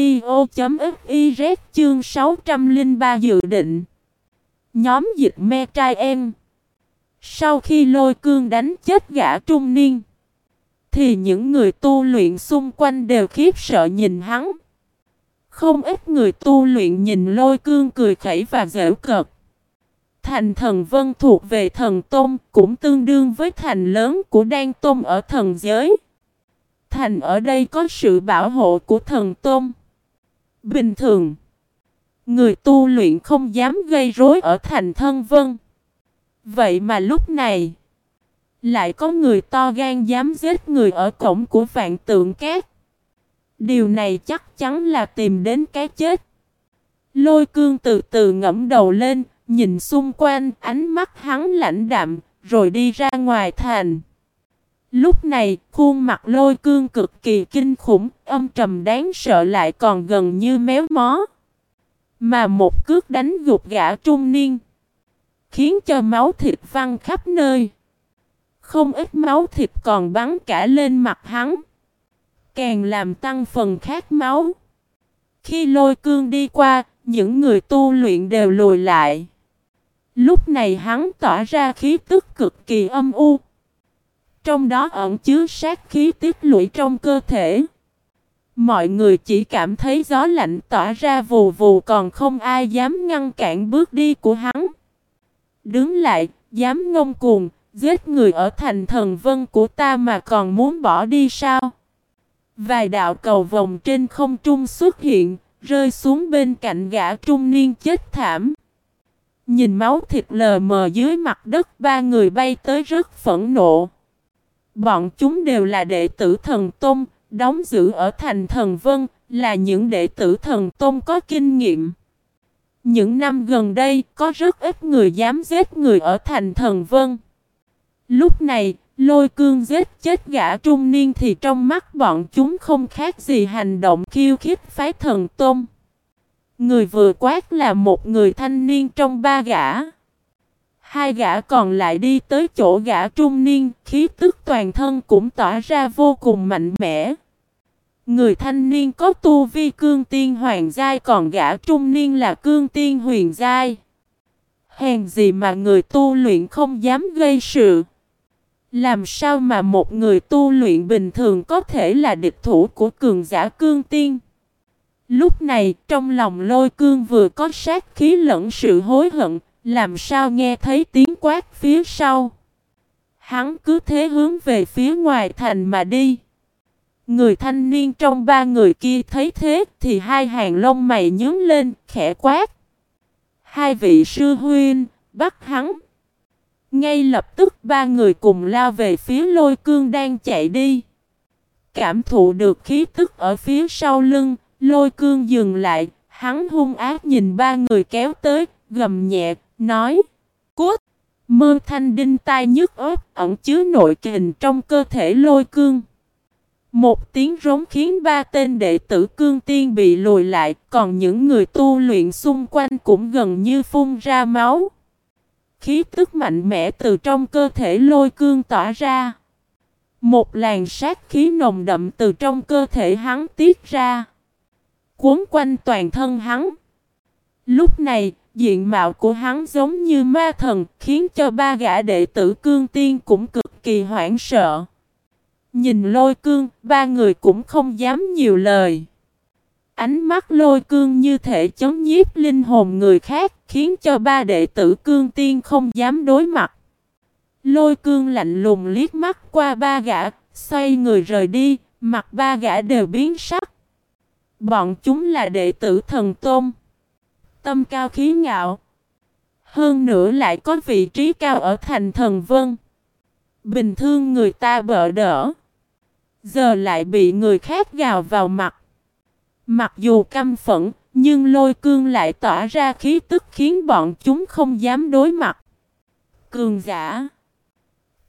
chương 603 dự định. Nhóm dịch me trai em. Sau khi lôi cương đánh chết gã trung niên, thì những người tu luyện xung quanh đều khiếp sợ nhìn hắn. Không ít người tu luyện nhìn lôi cương cười khẩy và dễ cợt. Thành thần vân thuộc về thần tôn cũng tương đương với thành lớn của đan tôn ở thần giới. Thành ở đây có sự bảo hộ của thần tôn. Bình thường, người tu luyện không dám gây rối ở thành thân vân. Vậy mà lúc này, lại có người to gan dám giết người ở cổng của vạn tượng cát. Điều này chắc chắn là tìm đến cái chết. Lôi cương từ từ ngẫm đầu lên, nhìn xung quanh, ánh mắt hắn lạnh đạm, rồi đi ra ngoài thành. Lúc này, khuôn mặt lôi cương cực kỳ kinh khủng, âm trầm đáng sợ lại còn gần như méo mó. Mà một cước đánh gục gã trung niên, khiến cho máu thịt văng khắp nơi. Không ít máu thịt còn bắn cả lên mặt hắn. Càng làm tăng phần khát máu. Khi lôi cương đi qua, những người tu luyện đều lùi lại. Lúc này hắn tỏa ra khí tức cực kỳ âm u. Trong đó ẩn chứa sát khí tiết lũy trong cơ thể. Mọi người chỉ cảm thấy gió lạnh tỏa ra vù vù còn không ai dám ngăn cản bước đi của hắn. Đứng lại, dám ngông cuồng, giết người ở thành thần vân của ta mà còn muốn bỏ đi sao? Vài đạo cầu vòng trên không trung xuất hiện, rơi xuống bên cạnh gã trung niên chết thảm. Nhìn máu thịt lờ mờ dưới mặt đất ba người bay tới rất phẫn nộ. Bọn chúng đều là đệ tử thần Tôn, đóng giữ ở thành thần Vân, là những đệ tử thần Tôn có kinh nghiệm. Những năm gần đây, có rất ít người dám giết người ở thành thần Vân. Lúc này, lôi cương giết chết gã trung niên thì trong mắt bọn chúng không khác gì hành động khiêu khích phái thần Tôn. Người vừa quát là một người thanh niên trong ba gã. Hai gã còn lại đi tới chỗ gã trung niên, khí tức toàn thân cũng tỏa ra vô cùng mạnh mẽ. Người thanh niên có tu vi cương tiên hoàng giai còn gã trung niên là cương tiên huyền giai. Hèn gì mà người tu luyện không dám gây sự. Làm sao mà một người tu luyện bình thường có thể là địch thủ của cường giả cương tiên? Lúc này, trong lòng lôi cương vừa có sát khí lẫn sự hối hận, làm sao nghe thấy tiếng quát phía sau. Hắn cứ thế hướng về phía ngoài thành mà đi. Người thanh niên trong ba người kia thấy thế thì hai hàng lông mày nhướng lên, khẽ quát. Hai vị sư huynh, bắt hắn. Ngay lập tức ba người cùng lao về phía lôi cương đang chạy đi. Cảm thụ được khí tức ở phía sau lưng, lôi cương dừng lại, hắn hung ác nhìn ba người kéo tới, gầm nhẹ, nói. Cút! Mơ thanh đinh tai nhức ớt ẩn chứa nội kình trong cơ thể lôi cương. Một tiếng rống khiến ba tên đệ tử cương tiên bị lùi lại, còn những người tu luyện xung quanh cũng gần như phun ra máu. Khí tức mạnh mẽ từ trong cơ thể lôi cương tỏa ra. Một làn sát khí nồng đậm từ trong cơ thể hắn tiết ra. Cuốn quanh toàn thân hắn. Lúc này, diện mạo của hắn giống như ma thần, khiến cho ba gã đệ tử cương tiên cũng cực kỳ hoảng sợ. Nhìn lôi cương, ba người cũng không dám nhiều lời. Ánh mắt lôi cương như thể chống nhiếp linh hồn người khác, khiến cho ba đệ tử cương tiên không dám đối mặt. Lôi cương lạnh lùng liếc mắt qua ba gã, xoay người rời đi, mặt ba gã đều biến sắc. Bọn chúng là đệ tử thần tôn. Tâm cao khí ngạo. Hơn nữa lại có vị trí cao ở thành thần vân. Bình thường người ta bỡ đỡ. Giờ lại bị người khác gào vào mặt. Mặc dù căm phẫn, nhưng lôi cương lại tỏa ra khí tức khiến bọn chúng không dám đối mặt. Cường giả.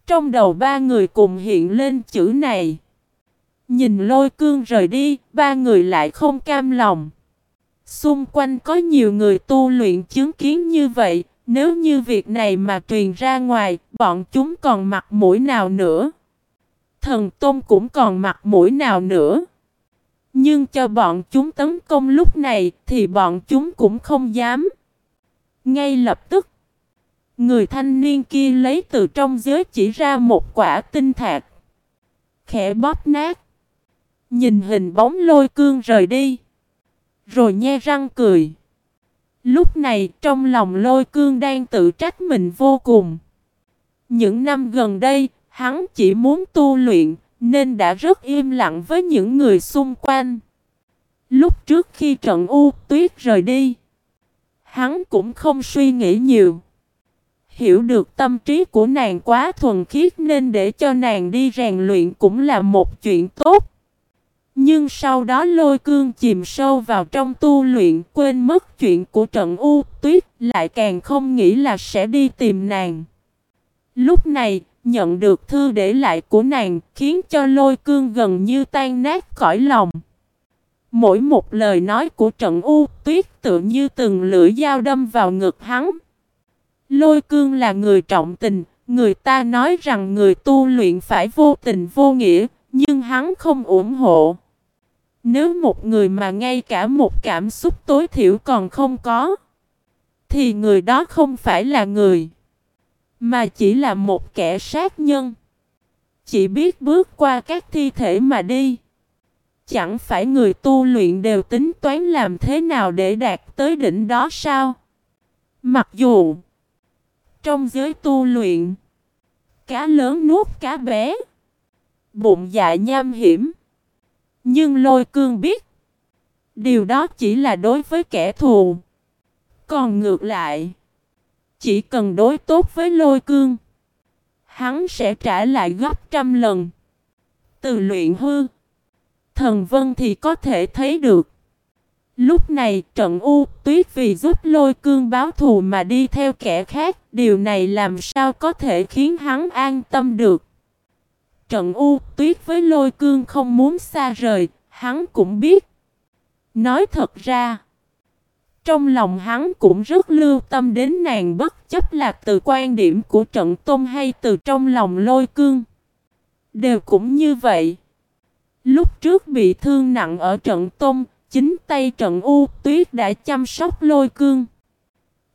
Trong đầu ba người cùng hiện lên chữ này. Nhìn lôi cương rời đi, ba người lại không cam lòng. Xung quanh có nhiều người tu luyện chứng kiến như vậy, nếu như việc này mà truyền ra ngoài, bọn chúng còn mặt mũi nào nữa? Thần Tôn cũng còn mặt mũi nào nữa? Nhưng cho bọn chúng tấn công lúc này thì bọn chúng cũng không dám. Ngay lập tức, người thanh niên kia lấy từ trong giới chỉ ra một quả tinh thạch. Khẽ bóp nát. Nhìn hình bóng lôi cương rời đi. Rồi nhe răng cười. Lúc này trong lòng lôi cương đang tự trách mình vô cùng. Những năm gần đây, hắn chỉ muốn tu luyện, nên đã rất im lặng với những người xung quanh. Lúc trước khi trận U tuyết rời đi, hắn cũng không suy nghĩ nhiều. Hiểu được tâm trí của nàng quá thuần khiết nên để cho nàng đi rèn luyện cũng là một chuyện tốt. Nhưng sau đó lôi cương chìm sâu vào trong tu luyện quên mất chuyện của trận U tuyết lại càng không nghĩ là sẽ đi tìm nàng. Lúc này, nhận được thư để lại của nàng khiến cho lôi cương gần như tan nát khỏi lòng. Mỗi một lời nói của trận U tuyết tự như từng lưỡi dao đâm vào ngực hắn. Lôi cương là người trọng tình, người ta nói rằng người tu luyện phải vô tình vô nghĩa, nhưng hắn không ủng hộ. Nếu một người mà ngay cả một cảm xúc tối thiểu còn không có, thì người đó không phải là người, mà chỉ là một kẻ sát nhân. Chỉ biết bước qua các thi thể mà đi. Chẳng phải người tu luyện đều tính toán làm thế nào để đạt tới đỉnh đó sao? Mặc dù trong giới tu luyện, cá lớn nuốt cá bé, bụng dạ nham hiểm. Nhưng lôi cương biết, điều đó chỉ là đối với kẻ thù. Còn ngược lại, chỉ cần đối tốt với lôi cương, hắn sẽ trả lại gấp trăm lần. Từ luyện hư, thần vân thì có thể thấy được. Lúc này trận U tuyết vì giúp lôi cương báo thù mà đi theo kẻ khác, điều này làm sao có thể khiến hắn an tâm được. Trận U tuyết với lôi cương không muốn xa rời, hắn cũng biết. Nói thật ra, trong lòng hắn cũng rất lưu tâm đến nàng bất chấp là từ quan điểm của trận tôn hay từ trong lòng lôi cương. Đều cũng như vậy. Lúc trước bị thương nặng ở trận tôn, chính tay trận U tuyết đã chăm sóc lôi cương.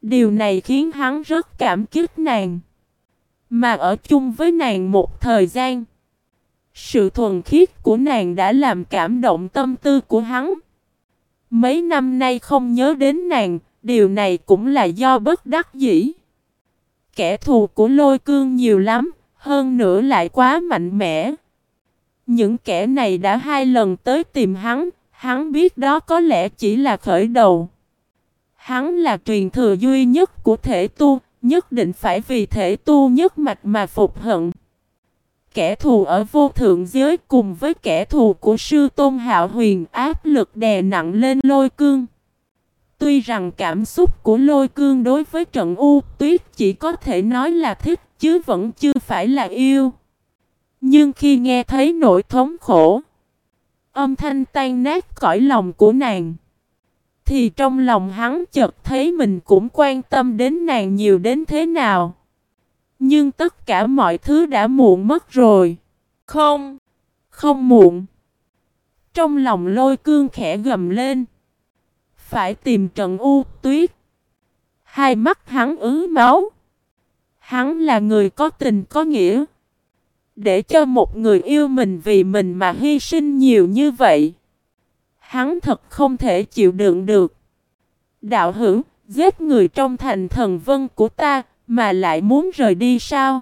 Điều này khiến hắn rất cảm kích nàng. Mà ở chung với nàng một thời gian. Sự thuần khiết của nàng đã làm cảm động tâm tư của hắn. Mấy năm nay không nhớ đến nàng, điều này cũng là do bất đắc dĩ. Kẻ thù của lôi cương nhiều lắm, hơn nữa lại quá mạnh mẽ. Những kẻ này đã hai lần tới tìm hắn, hắn biết đó có lẽ chỉ là khởi đầu. Hắn là truyền thừa duy nhất của thể tu, nhất định phải vì thể tu nhất mạch mà phục hận. Kẻ thù ở vô thượng giới cùng với kẻ thù của sư tôn hạo huyền áp lực đè nặng lên lôi cương. Tuy rằng cảm xúc của lôi cương đối với trận U tuyết chỉ có thể nói là thích chứ vẫn chưa phải là yêu. Nhưng khi nghe thấy nỗi thống khổ, âm thanh tan nát cõi lòng của nàng, thì trong lòng hắn chợt thấy mình cũng quan tâm đến nàng nhiều đến thế nào. Nhưng tất cả mọi thứ đã muộn mất rồi. Không, không muộn. Trong lòng lôi cương khẽ gầm lên. Phải tìm trận u tuyết. Hai mắt hắn ứ máu. Hắn là người có tình có nghĩa. Để cho một người yêu mình vì mình mà hy sinh nhiều như vậy. Hắn thật không thể chịu đựng được. Đạo hữu, giết người trong thành thần vân của ta, mà lại muốn rời đi sao?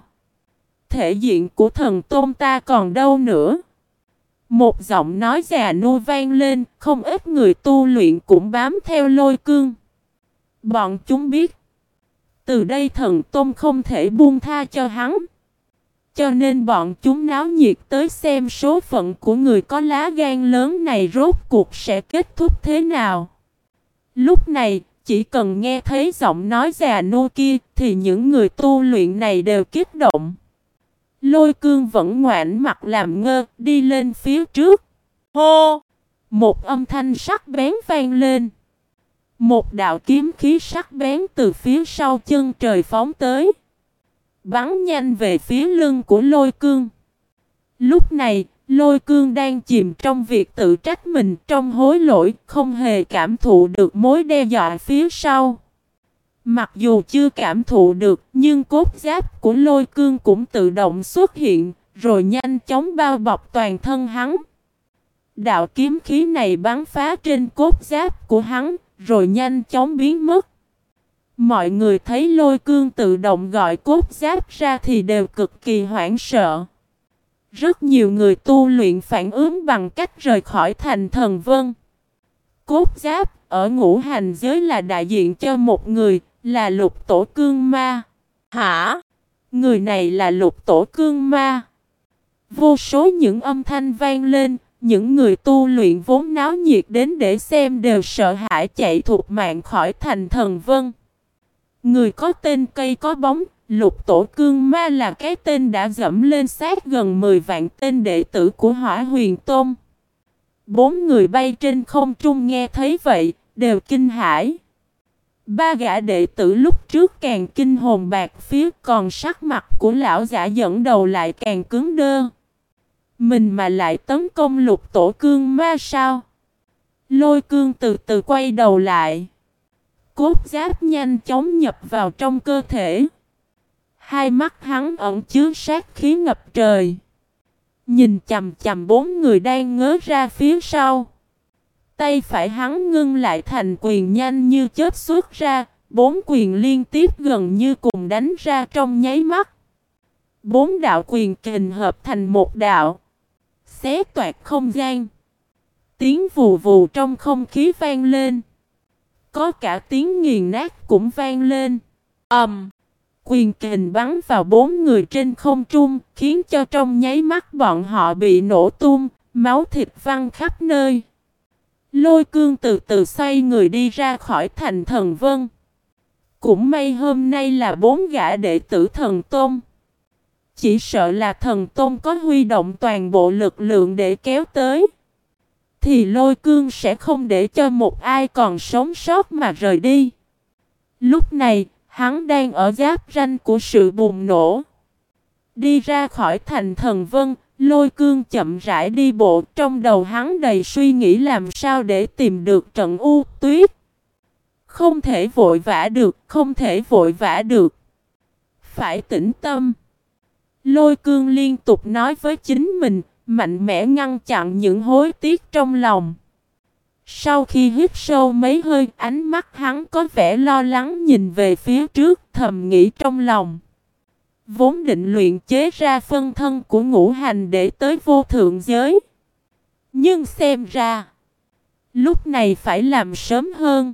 Thể diện của thần tôn ta còn đâu nữa? Một giọng nói già nua vang lên, không ít người tu luyện cũng bám theo lôi cương. Bọn chúng biết, từ đây thần Tôn không thể buông tha cho hắn. Cho nên bọn chúng náo nhiệt tới xem số phận của người có lá gan lớn này rốt cuộc sẽ kết thúc thế nào. Lúc này, chỉ cần nghe thấy giọng nói già nô kia thì những người tu luyện này đều kích động. Lôi cương vẫn ngoãn mặt làm ngơ, đi lên phía trước. Hô! Một âm thanh sắc bén vang lên. Một đạo kiếm khí sắc bén từ phía sau chân trời phóng tới. Bắn nhanh về phía lưng của lôi cương. Lúc này, lôi cương đang chìm trong việc tự trách mình trong hối lỗi, không hề cảm thụ được mối đe dọa phía sau. Mặc dù chưa cảm thụ được, nhưng cốt giáp của lôi cương cũng tự động xuất hiện, rồi nhanh chóng bao bọc toàn thân hắn. Đạo kiếm khí này bắn phá trên cốt giáp của hắn, rồi nhanh chóng biến mất. Mọi người thấy lôi cương tự động gọi cốt giáp ra thì đều cực kỳ hoảng sợ. Rất nhiều người tu luyện phản ứng bằng cách rời khỏi thành thần vân. Cốt giáp ở ngũ hành giới là đại diện cho một người, là lục tổ cương ma. Hả? Người này là lục tổ cương ma. Vô số những âm thanh vang lên, những người tu luyện vốn náo nhiệt đến để xem đều sợ hãi chạy thuộc mạng khỏi thành thần vân. Người có tên cây có bóng, lục tổ cương ma là cái tên đã dẫm lên sát gần 10 vạn tên đệ tử của hỏa huyền tôn. Bốn người bay trên không trung nghe thấy vậy, đều kinh hãi. Ba gã đệ tử lúc trước càng kinh hồn bạc phía còn sắc mặt của lão giả dẫn đầu lại càng cứng đơ. Mình mà lại tấn công lục tổ cương ma sao? Lôi cương từ từ quay đầu lại. Cốt giáp nhanh chóng nhập vào trong cơ thể. Hai mắt hắn ẩn chứa sát khí ngập trời. Nhìn chầm chầm bốn người đang ngớ ra phía sau. Tay phải hắn ngưng lại thành quyền nhanh như chớp xuất ra, bốn quyền liên tiếp gần như cùng đánh ra trong nháy mắt. Bốn đạo quyền kình hợp thành một đạo. Xé toạt không gian. Tiếng vù vù trong không khí vang lên. Có cả tiếng nghiền nát cũng vang lên. ầm, um, Quyền kình bắn vào bốn người trên không trung, khiến cho trong nháy mắt bọn họ bị nổ tung, máu thịt văng khắp nơi. Lôi cương từ từ xoay người đi ra khỏi thành thần vân. Cũng may hôm nay là bốn gã đệ tử thần tôn. Chỉ sợ là thần tôn có huy động toàn bộ lực lượng để kéo tới. Thì lôi cương sẽ không để cho một ai còn sống sót mà rời đi. Lúc này, hắn đang ở giáp ranh của sự bùng nổ. Đi ra khỏi thành thần vân, Lôi cương chậm rãi đi bộ trong đầu hắn đầy suy nghĩ làm sao để tìm được trận u tuyết. Không thể vội vã được, không thể vội vã được. Phải tĩnh tâm. Lôi cương liên tục nói với chính mình, mạnh mẽ ngăn chặn những hối tiếc trong lòng. Sau khi hít sâu mấy hơi, ánh mắt hắn có vẻ lo lắng nhìn về phía trước, thầm nghĩ trong lòng. Vốn định luyện chế ra phân thân của ngũ hành để tới vô thượng giới. Nhưng xem ra, lúc này phải làm sớm hơn.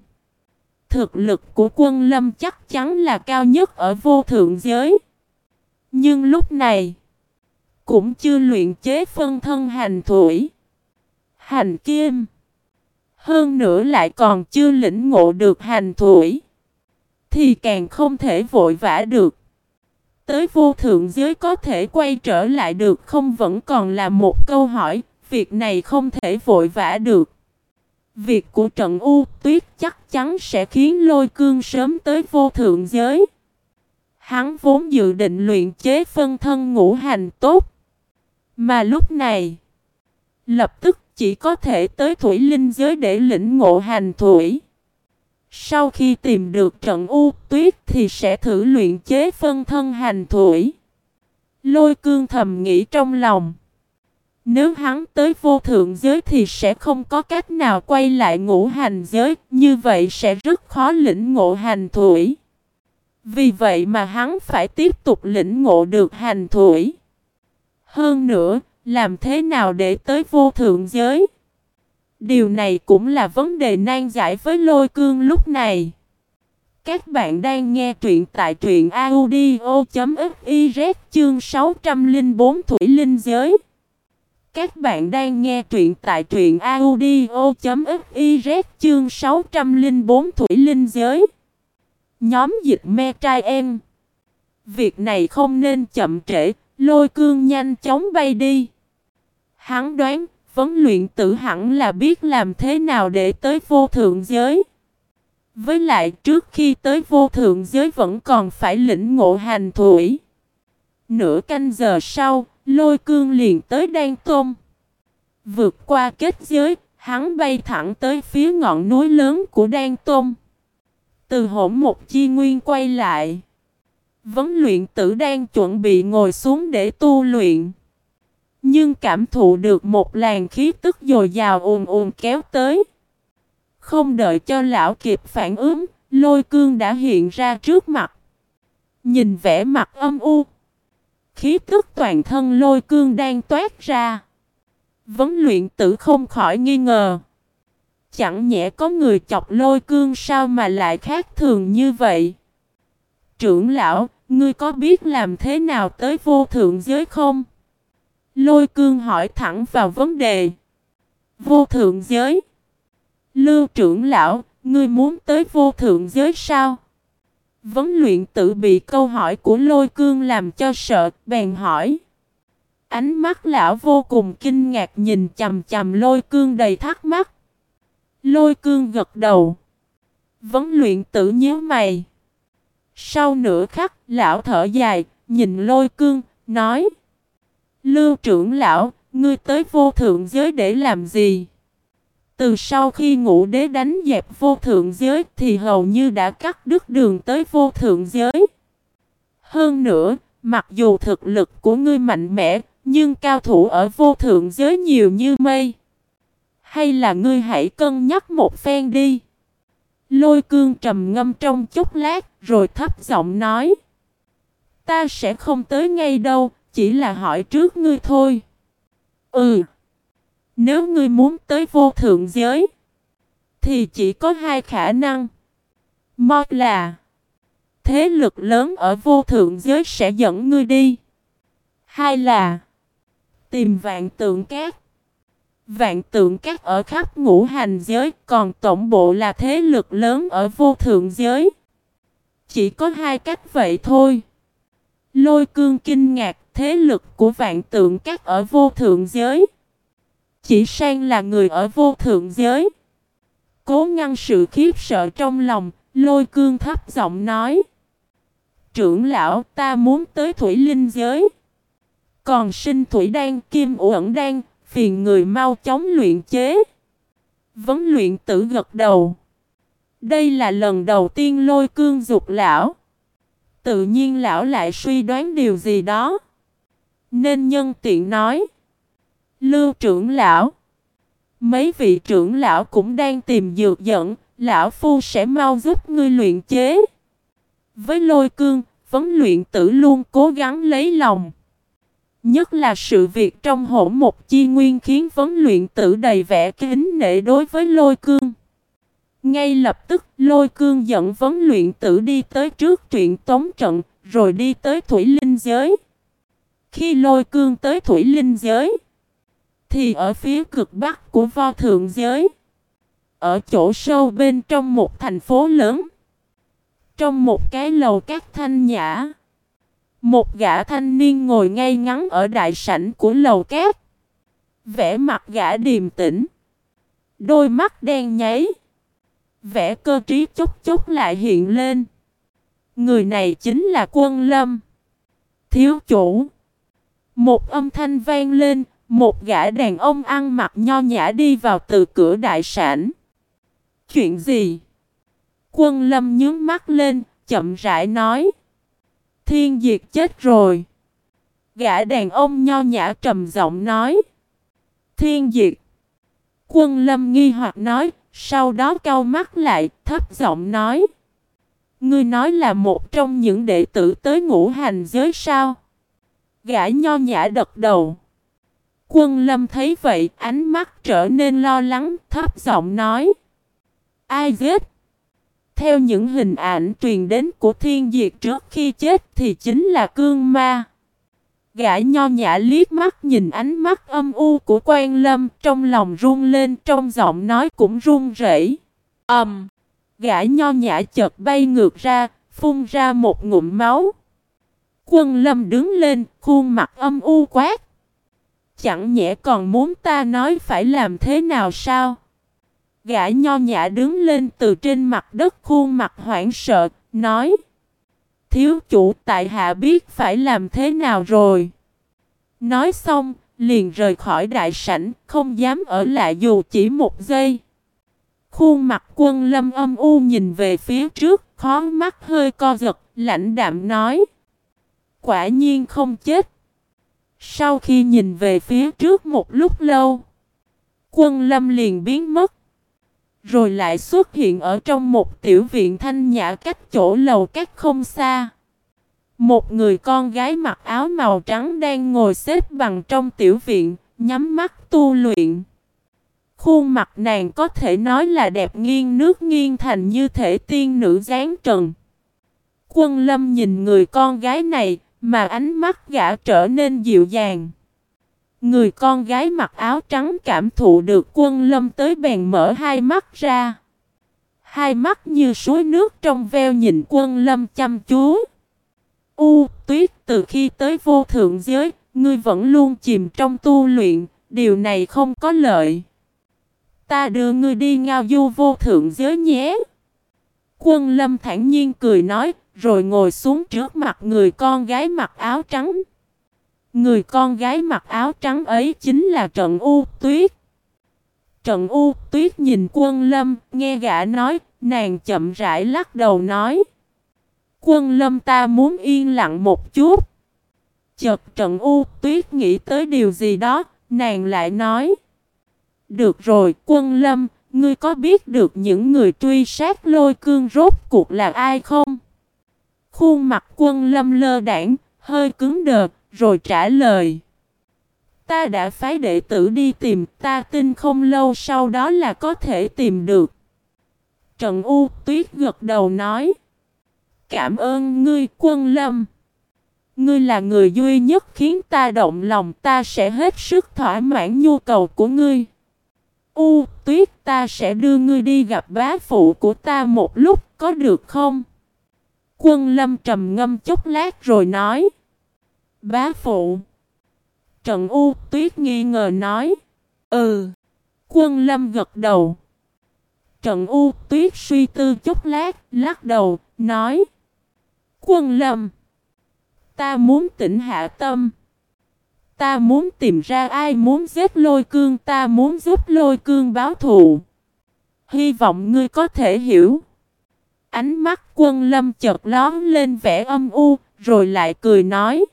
Thực lực của quân lâm chắc chắn là cao nhất ở vô thượng giới. Nhưng lúc này, cũng chưa luyện chế phân thân hành thủy, hành kim. Hơn nữa lại còn chưa lĩnh ngộ được hành thủy. Thì càng không thể vội vã được. Tới vô thượng giới có thể quay trở lại được không vẫn còn là một câu hỏi, việc này không thể vội vã được. Việc của trận U tuyết chắc chắn sẽ khiến lôi cương sớm tới vô thượng giới. Hắn vốn dự định luyện chế phân thân ngũ hành tốt. Mà lúc này, lập tức chỉ có thể tới thủy linh giới để lĩnh ngộ hành thủy. Sau khi tìm được trận u tuyết thì sẽ thử luyện chế phân thân hành thủy. Lôi cương thầm nghĩ trong lòng. Nếu hắn tới vô thượng giới thì sẽ không có cách nào quay lại ngũ hành giới, như vậy sẽ rất khó lĩnh ngộ hành thủy. Vì vậy mà hắn phải tiếp tục lĩnh ngộ được hành thủy. Hơn nữa, làm thế nào để tới vô thượng giới? Điều này cũng là vấn đề nan giải với lôi cương lúc này. Các bạn đang nghe truyện tại truyện audio.fiz chương 604 Thủy Linh Giới. Các bạn đang nghe truyện tại truyện audio.fiz chương 604 Thủy Linh Giới. Nhóm dịch me trai em. Việc này không nên chậm trễ, lôi cương nhanh chóng bay đi. Hắn đoán, vấn luyện tử hẳn là biết làm thế nào để tới vô thượng giới. Với lại trước khi tới vô thượng giới vẫn còn phải lĩnh ngộ hành thủy. Nửa canh giờ sau, lôi cương liền tới Đan Tôn. Vượt qua kết giới, hắn bay thẳng tới phía ngọn núi lớn của Đan Tôn. Từ hổm một chi nguyên quay lại. Vấn luyện tử đang chuẩn bị ngồi xuống để tu luyện. Nhưng cảm thụ được một làn khí tức dồi dào ùn ùn kéo tới. Không đợi cho lão kịp phản ứng, lôi cương đã hiện ra trước mặt. Nhìn vẻ mặt âm u. Khí tức toàn thân lôi cương đang toát ra. Vấn luyện tử không khỏi nghi ngờ. Chẳng nhẽ có người chọc lôi cương sao mà lại khác thường như vậy? Trưởng lão, ngươi có biết làm thế nào tới vô thượng giới không? Lôi cương hỏi thẳng vào vấn đề. Vô thượng giới? Lưu trưởng lão, ngươi muốn tới vô thượng giới sao? Vấn luyện tử bị câu hỏi của lôi cương làm cho sợ, bèn hỏi. Ánh mắt lão vô cùng kinh ngạc nhìn chầm chầm lôi cương đầy thắc mắc. Lôi cương gật đầu. Vấn luyện tử nhớ mày. Sau nửa khắc, lão thở dài, nhìn lôi cương, nói. Lưu trưởng lão, ngươi tới vô thượng giới để làm gì? Từ sau khi ngũ đế đánh dẹp vô thượng giới thì hầu như đã cắt đứt đường tới vô thượng giới. Hơn nữa, mặc dù thực lực của ngươi mạnh mẽ, nhưng cao thủ ở vô thượng giới nhiều như mây. Hay là ngươi hãy cân nhắc một phen đi. Lôi cương trầm ngâm trong chốc lát rồi thấp giọng nói. Ta sẽ không tới ngay đâu, chỉ là hỏi trước ngươi thôi. Ừ. Nếu ngươi muốn tới vô thượng giới, thì chỉ có hai khả năng. Một là thế lực lớn ở vô thượng giới sẽ dẫn ngươi đi. Hai là tìm vạn tượng cát. Vạn tượng các ở khắp ngũ hành giới, còn tổng bộ là thế lực lớn ở vô thượng giới. Chỉ có hai cách vậy thôi. Lôi cương kinh ngạc thế lực của vạn tượng các ở vô thượng giới. Chỉ sang là người ở vô thượng giới. Cố ngăn sự khiếp sợ trong lòng, lôi cương thấp giọng nói. Trưởng lão ta muốn tới thủy linh giới. Còn sinh thủy đan kim uẩn đan, phiền người mau chóng luyện chế. Vấn luyện tử gật đầu. Đây là lần đầu tiên lôi cương dục lão. Tự nhiên lão lại suy đoán điều gì đó. Nên nhân tiện nói. Lưu trưởng lão. Mấy vị trưởng lão cũng đang tìm dược dẫn. Lão phu sẽ mau giúp ngươi luyện chế. Với lôi cương, vấn luyện tử luôn cố gắng lấy lòng. Nhất là sự việc trong hỗn một chi nguyên khiến vấn luyện tử đầy vẻ kính nể đối với lôi cương. Ngay lập tức lôi cương dẫn vấn luyện tử đi tới trước truyện tống trận, rồi đi tới thủy linh giới. Khi lôi cương tới thủy linh giới, thì ở phía cực bắc của vo thượng giới, ở chỗ sâu bên trong một thành phố lớn, trong một cái lầu các thanh nhã, một gã thanh niên ngồi ngay ngắn ở đại sảnh của lầu cát. Vẽ mặt gã điềm tĩnh. Đôi mắt đen nháy. Vẻ cơ trí chốc chốc lại hiện lên. Người này chính là quân lâm. Thiếu chủ. Một âm thanh vang lên. Một gã đàn ông ăn mặc nho nhã đi vào từ cửa đại sản Chuyện gì? Quân lâm nhướng mắt lên, chậm rãi nói. Thiên diệt chết rồi. Gã đàn ông nho nhã trầm giọng nói. Thiên diệt. Quân lâm nghi hoặc nói, sau đó cau mắt lại, thấp giọng nói. Ngươi nói là một trong những đệ tử tới ngũ hành giới sao? Gã nho nhã đật đầu. Quân lâm thấy vậy, ánh mắt trở nên lo lắng, thấp giọng nói. Ai giết? Theo những hình ảnh truyền đến của thiên diệt trước khi chết thì chính là cương ma. Gã nho nhã liếc mắt nhìn ánh mắt âm u của quan lâm trong lòng run lên trong giọng nói cũng run rẩy. ầm, um, Gã nho nhã chợt bay ngược ra, phun ra một ngụm máu. Quân lâm đứng lên, khuôn mặt âm u quát. Chẳng nhẽ còn muốn ta nói phải làm thế nào sao? Gã nho nhã đứng lên từ trên mặt đất khuôn mặt hoảng sợ, nói Thiếu chủ tại hạ biết phải làm thế nào rồi. Nói xong, liền rời khỏi đại sảnh, không dám ở lại dù chỉ một giây. Khuôn mặt quân lâm âm u nhìn về phía trước, khó mắt hơi co giật, lãnh đạm nói. Quả nhiên không chết. Sau khi nhìn về phía trước một lúc lâu, quân lâm liền biến mất. Rồi lại xuất hiện ở trong một tiểu viện thanh nhã cách chỗ lầu cách không xa. Một người con gái mặc áo màu trắng đang ngồi xếp bằng trong tiểu viện, nhắm mắt tu luyện. Khuôn mặt nàng có thể nói là đẹp nghiêng nước nghiêng thành như thể tiên nữ dáng trần. Quân lâm nhìn người con gái này, mà ánh mắt gã trở nên dịu dàng. Người con gái mặc áo trắng cảm thụ được quân lâm tới bèn mở hai mắt ra. Hai mắt như suối nước trong veo nhìn quân lâm chăm chú. U, tuyết từ khi tới vô thượng giới, ngươi vẫn luôn chìm trong tu luyện, điều này không có lợi. Ta đưa ngươi đi ngao du vô thượng giới nhé. Quân lâm thản nhiên cười nói, rồi ngồi xuống trước mặt người con gái mặc áo trắng. Người con gái mặc áo trắng ấy chính là Trận U Tuyết. Trận U Tuyết nhìn quân lâm, nghe gã nói, nàng chậm rãi lắc đầu nói. Quân lâm ta muốn yên lặng một chút. Chợt Trận U Tuyết nghĩ tới điều gì đó, nàng lại nói. Được rồi, quân lâm, ngươi có biết được những người truy sát lôi cương rốt cuộc là ai không? Khuôn mặt quân lâm lơ đảng, hơi cứng đờ, rồi trả lời. Ta đã phái đệ tử đi tìm, ta tin không lâu sau đó là có thể tìm được. Trần U Tuyết gật đầu nói. Cảm ơn ngươi quân lâm. Ngươi là người duy nhất khiến ta động lòng ta sẽ hết sức thỏa mãn nhu cầu của ngươi. U Tuyết ta sẽ đưa ngươi đi gặp bá phụ của ta một lúc có được không? Quân lâm trầm ngâm chốc lát rồi nói. Bá phụ. Trần U Tuyết nghi ngờ nói. Ừ. Quân lâm gật đầu. Trần U Tuyết suy tư chốc lát, lắc đầu, nói. Quân lâm. Ta muốn tỉnh hạ tâm. Ta muốn tìm ra ai muốn giết lôi cương ta muốn giúp lôi cương báo thù. Hy vọng ngươi có thể hiểu. Ánh mắt quân lâm chợt lón lên vẻ âm u, rồi lại cười nói.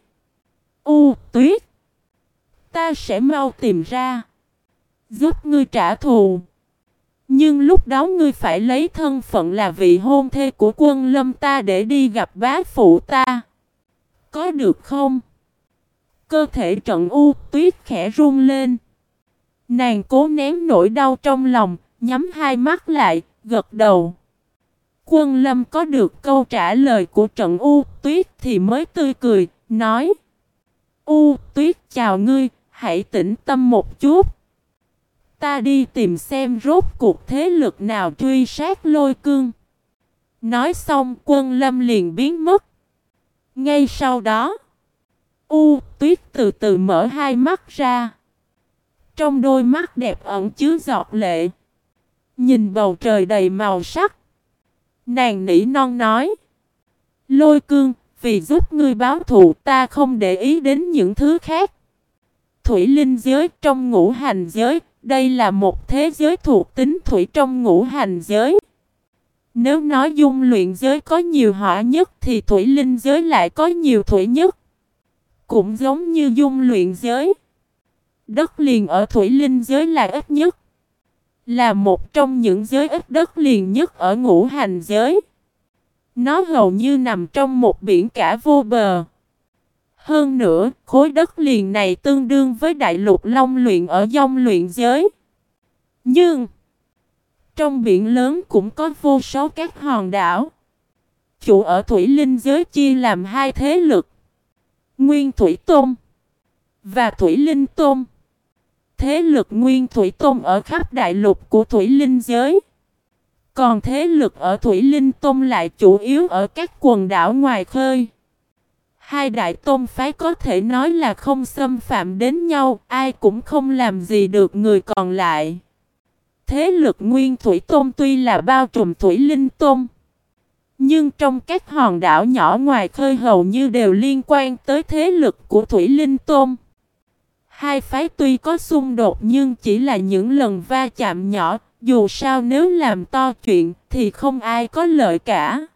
U, tuyết. Ta sẽ mau tìm ra. Giúp ngươi trả thù. Nhưng lúc đó ngươi phải lấy thân phận là vị hôn thê của quân lâm ta để đi gặp bá phụ ta. Có được không? Cơ thể trận u tuyết khẽ run lên. Nàng cố nén nỗi đau trong lòng, nhắm hai mắt lại, gật đầu. Quân lâm có được câu trả lời của trận u tuyết thì mới tươi cười, nói. U tuyết chào ngươi, hãy tĩnh tâm một chút. Ta đi tìm xem rốt cuộc thế lực nào truy sát lôi cương. Nói xong quân lâm liền biến mất. Ngay sau đó, U tuyết từ từ mở hai mắt ra. Trong đôi mắt đẹp ẩn chứa giọt lệ. Nhìn bầu trời đầy màu sắc. Nàng nỉ non nói. Lôi cương, vì giúp ngươi báo thù ta không để ý đến những thứ khác. Thủy linh giới trong ngũ hành giới, đây là một thế giới thuộc tính thủy trong ngũ hành giới. Nếu nói dung luyện giới có nhiều hỏa nhất thì thủy linh giới lại có nhiều thủy nhất. Cũng giống như dung luyện giới. Đất liền ở thủy linh giới là ít nhất. Là một trong những giới ít đất liền nhất ở ngũ hành giới. Nó hầu như nằm trong một biển cả vô bờ. Hơn nữa, khối đất liền này tương đương với đại lục long luyện ở dông luyện giới. Nhưng, trong biển lớn cũng có vô số các hòn đảo. Chủ ở Thủy Linh giới chia làm hai thế lực. Nguyên Thủy Tôn và Thủy Linh Tôn. Thế lực Nguyên Thủy Tôn ở khắp đại lục của Thủy Linh giới. Còn thế lực ở Thủy Linh Tông lại chủ yếu ở các quần đảo ngoài khơi. Hai đại tôn phái có thể nói là không xâm phạm đến nhau, ai cũng không làm gì được người còn lại. Thế lực Nguyên Thủy Tôn tuy là bao trùm Thủy Linh Tôn, nhưng trong các hòn đảo nhỏ ngoài khơi hầu như đều liên quan tới thế lực của Thủy Linh Tôn. Hai phái tuy có xung đột nhưng chỉ là những lần va chạm nhỏ, dù sao nếu làm to chuyện thì không ai có lợi cả.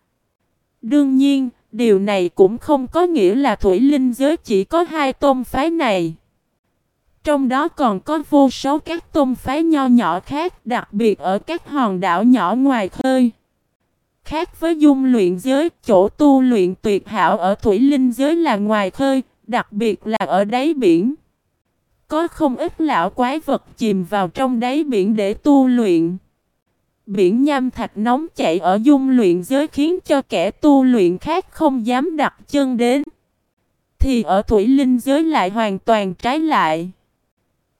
Đương nhiên, điều này cũng không có nghĩa là Thủy Linh giới chỉ có hai tôn phái này. Trong đó còn có vô số các tôn phái nho nhỏ khác, đặc biệt ở các hòn đảo nhỏ ngoài khơi. Khác với dung luyện giới, chỗ tu luyện tuyệt hảo ở Thủy Linh giới là ngoài khơi, đặc biệt là ở đáy biển. Có không ít lão quái vật chìm vào trong đáy biển để tu luyện. Biển nham thạch nóng chảy ở dung luyện giới khiến cho kẻ tu luyện khác không dám đặt chân đến. Thì ở thủy linh giới lại hoàn toàn trái lại.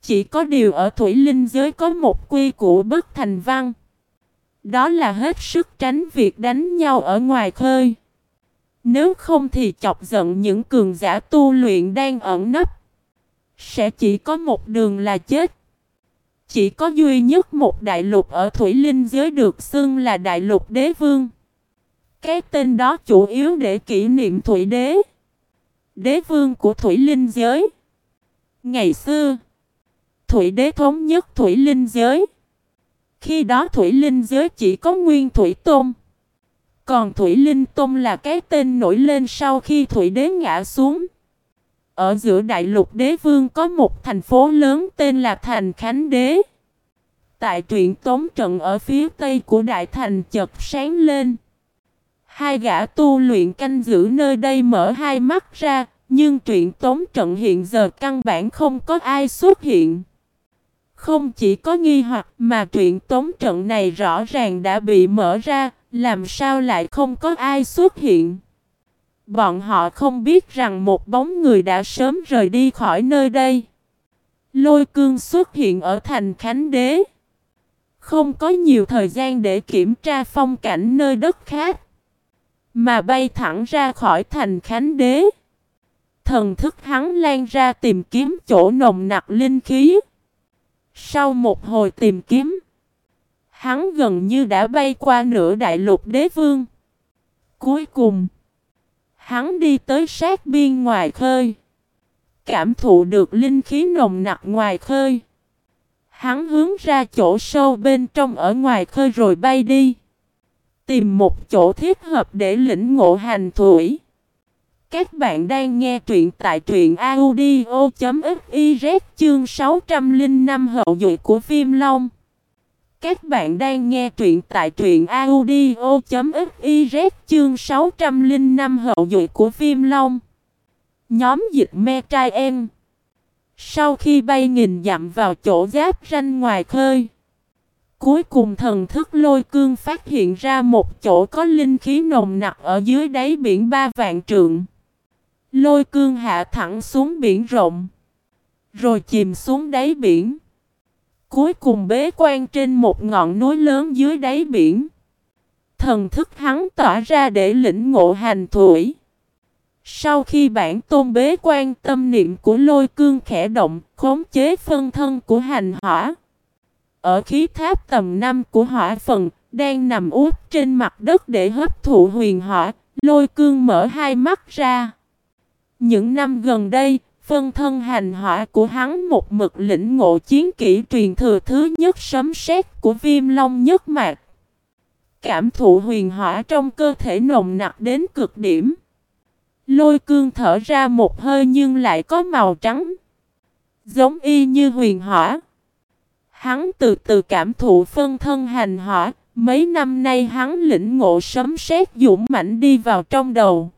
Chỉ có điều ở thủy linh giới có một quy củ bất thành văn. Đó là hết sức tránh việc đánh nhau ở ngoài khơi. Nếu không thì chọc giận những cường giả tu luyện đang ẩn nấp. Sẽ chỉ có một đường là chết. Chỉ có duy nhất một đại lục ở Thủy Linh giới được xưng là Đại lục Đế Vương. Cái tên đó chủ yếu để kỷ niệm Thủy Đế. Đế Vương của Thủy Linh giới. Ngày xưa, Thủy Đế thống nhất Thủy Linh giới. Khi đó Thủy Linh giới chỉ có Nguyên Thủy Tôn. Còn Thủy Linh Tôn là cái tên nổi lên sau khi Thủy Đế ngã xuống. Ở giữa đại lục đế vương có một thành phố lớn tên là Thành Khánh Đế. Tại truyện tống trận ở phía tây của đại thành chợt sáng lên. Hai gã tu luyện canh giữ nơi đây mở hai mắt ra, nhưng truyện tống trận hiện giờ căn bản không có ai xuất hiện. Không chỉ có nghi hoặc mà truyện tống trận này rõ ràng đã bị mở ra, làm sao lại không có ai xuất hiện. Bọn họ không biết rằng một bóng người đã sớm rời đi khỏi nơi đây. Lôi cương xuất hiện ở thành Khánh Đế. Không có nhiều thời gian để kiểm tra phong cảnh nơi đất khác. Mà bay thẳng ra khỏi thành Khánh Đế. Thần thức hắn lan ra tìm kiếm chỗ nồng nặc linh khí. Sau một hồi tìm kiếm, hắn gần như đã bay qua nửa đại lục đế vương. Cuối cùng, Hắn đi tới sát biên ngoài khơi. Cảm thụ được linh khí nồng nặc ngoài khơi. Hắn hướng ra chỗ sâu bên trong ở ngoài khơi rồi bay đi. Tìm một chỗ thích hợp để lĩnh ngộ hành thủy. Các bạn đang nghe truyện tại truyện audio.fiz chương 605 hậu duệ của phim Long. Các bạn đang nghe truyện tại truyện audio.fiz chương 605 hậu duệ của Viêm Long. Nhóm dịch me trai em. Sau khi bay nghìn dặm vào chỗ giáp ranh ngoài khơi. Cuối cùng thần thức lôi cương phát hiện ra một chỗ có linh khí nồng nặc ở dưới đáy biển ba vạn trượng. Lôi cương hạ thẳng xuống biển rộng. Rồi chìm xuống đáy biển. Cuối cùng bế quan trên một ngọn núi lớn dưới đáy biển. Thần thức hắn tỏa ra để lĩnh ngộ hành thủy. Sau khi bản tôn bế quan tâm niệm của lôi cương khẽ động, khống chế phân thân của hành hỏa. Ở khí tháp tầm 5 của hỏa phần, đang nằm út trên mặt đất để hấp thụ huyền hỏa, lôi cương mở hai mắt ra. Những năm gần đây, Phân thân hành hỏa của hắn một mực lĩnh ngộ chiến kỹ truyền thừa thứ nhất sấm sét của viêm long nhất mạc. Cảm thụ huyền hỏa trong cơ thể nồng nặc đến cực điểm. Lôi cương thở ra một hơi nhưng lại có màu trắng. Giống y như huyền hỏa. Hắn từ từ cảm thụ phân thân hành hỏa. Mấy năm nay hắn lĩnh ngộ sấm sét dũng mãnh đi vào trong đầu.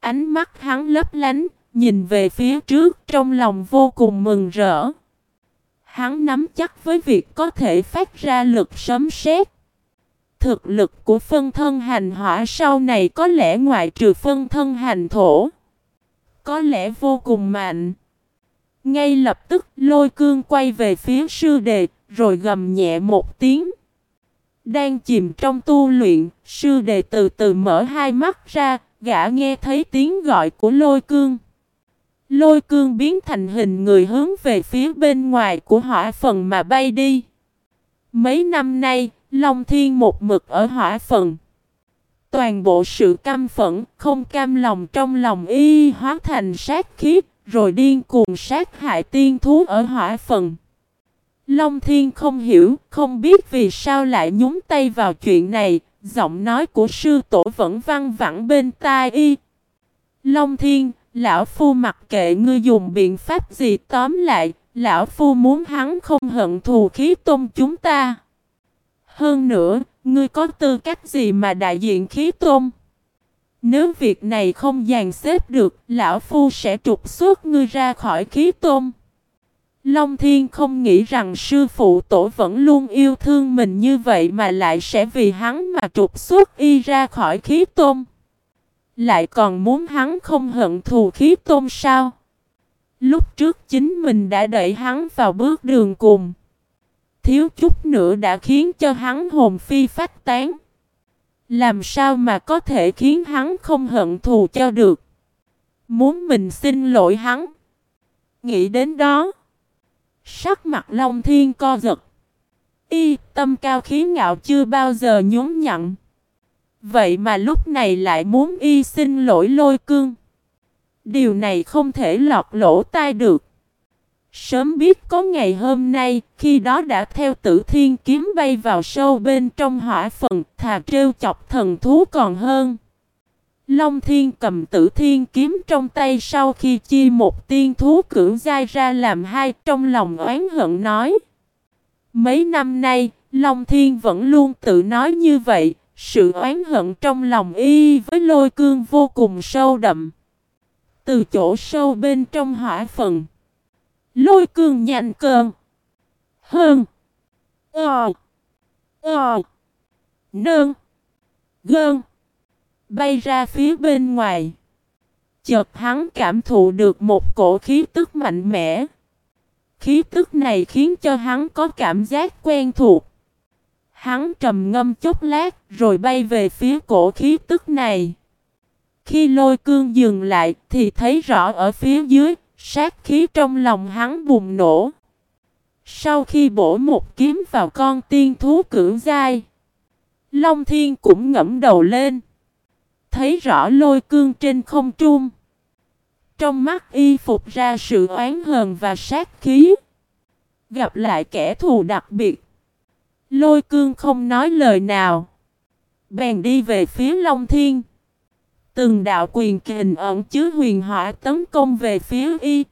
Ánh mắt hắn lấp lánh, nhìn về phía trước trong lòng vô cùng mừng rỡ. Hắn nắm chắc với việc có thể phát ra lực sấm sét. Thực lực của phân thân hành hỏa sau này có lẽ ngoại trừ phân thân hành thổ. Có lẽ vô cùng mạnh. Ngay lập tức lôi cương quay về phía sư đệ, rồi gầm nhẹ một tiếng. Đang chìm trong tu luyện, sư đệ từ từ mở hai mắt ra, gã nghe thấy tiếng gọi của lôi cương. Lôi cương biến thành hình người hướng về phía bên ngoài của hỏa phần mà bay đi. Mấy năm nay, Long Thiên một mực ở hỏa phần. Toàn bộ sự căm phẫn, không cam lòng trong lòng y hóa thành sát khiếp, rồi điên cuồng sát hại tiên thú ở hỏa phần. Long Thiên không hiểu, không biết vì sao lại nhúng tay vào chuyện này, giọng nói của sư tổ vẫn văng vẳng bên tai y. Long Thiên, lão phu mặc kệ ngươi dùng biện pháp gì tóm lại, lão phu muốn hắn không hận thù khí tôn chúng ta. Hơn nữa, ngươi có tư cách gì mà đại diện khí tôn? Nếu việc này không dàn xếp được, lão phu sẽ trục xuất ngươi ra khỏi khí tôn. Long Thiên không nghĩ rằng sư phụ tổ vẫn luôn yêu thương mình như vậy mà lại sẽ vì hắn mà trục xuất y ra khỏi khí tôn. Lại còn muốn hắn không hận thù khí tôn sao? Lúc trước chính mình đã đẩy hắn vào bước đường cùng. Thiếu chút nữa đã khiến cho hắn hồn phi phách tán. Làm sao mà có thể khiến hắn không hận thù cho được? Muốn mình xin lỗi hắn. Nghĩ đến đó. Sắc mặt Long Thiên co giật. Y, tâm cao khí ngạo chưa bao giờ nhún nhặn. Vậy mà lúc này lại muốn y xin lỗi lôi cương. Điều này không thể lọt lỗ tai được. Sớm biết có ngày hôm nay, khi đó đã theo tử thiên kiếm bay vào sâu bên trong hỏa phần, thà trêu chọc thần thú còn hơn. Long thiên cầm tử thiên kiếm trong tay sau khi chi một tiên thú cưỡng dai ra làm hai trong lòng oán hận nói. Mấy năm nay, Long thiên vẫn luôn tự nói như vậy, sự oán hận trong lòng y với lôi cương vô cùng sâu đậm. Từ chỗ sâu bên trong hỏa phần. Lôi cương nhanh cơn. Hơn. Ờ. Ờ. Nơn. Gơn. Bay ra phía bên ngoài. Chợt hắn cảm thụ được một cổ khí tức mạnh mẽ. Khí tức này khiến cho hắn có cảm giác quen thuộc. Hắn trầm ngâm chốc lát rồi bay về phía cổ khí tức này. Khi lôi cương dừng lại thì thấy rõ ở phía dưới, sát khí trong lòng hắn bùng nổ. Sau khi bổ một kiếm vào con tiên thú cưỡng dai, Long Thiên cũng ngẫm đầu lên. Thấy rõ lôi cương trên không trung. Trong mắt y phục ra sự oán hờn và sát khí. Gặp lại kẻ thù đặc biệt. Lôi cương không nói lời nào. Bèn đi về phía Long Thiên. Từng đạo quyền kình ẩn chứa huyền hỏa tấn công về phía y.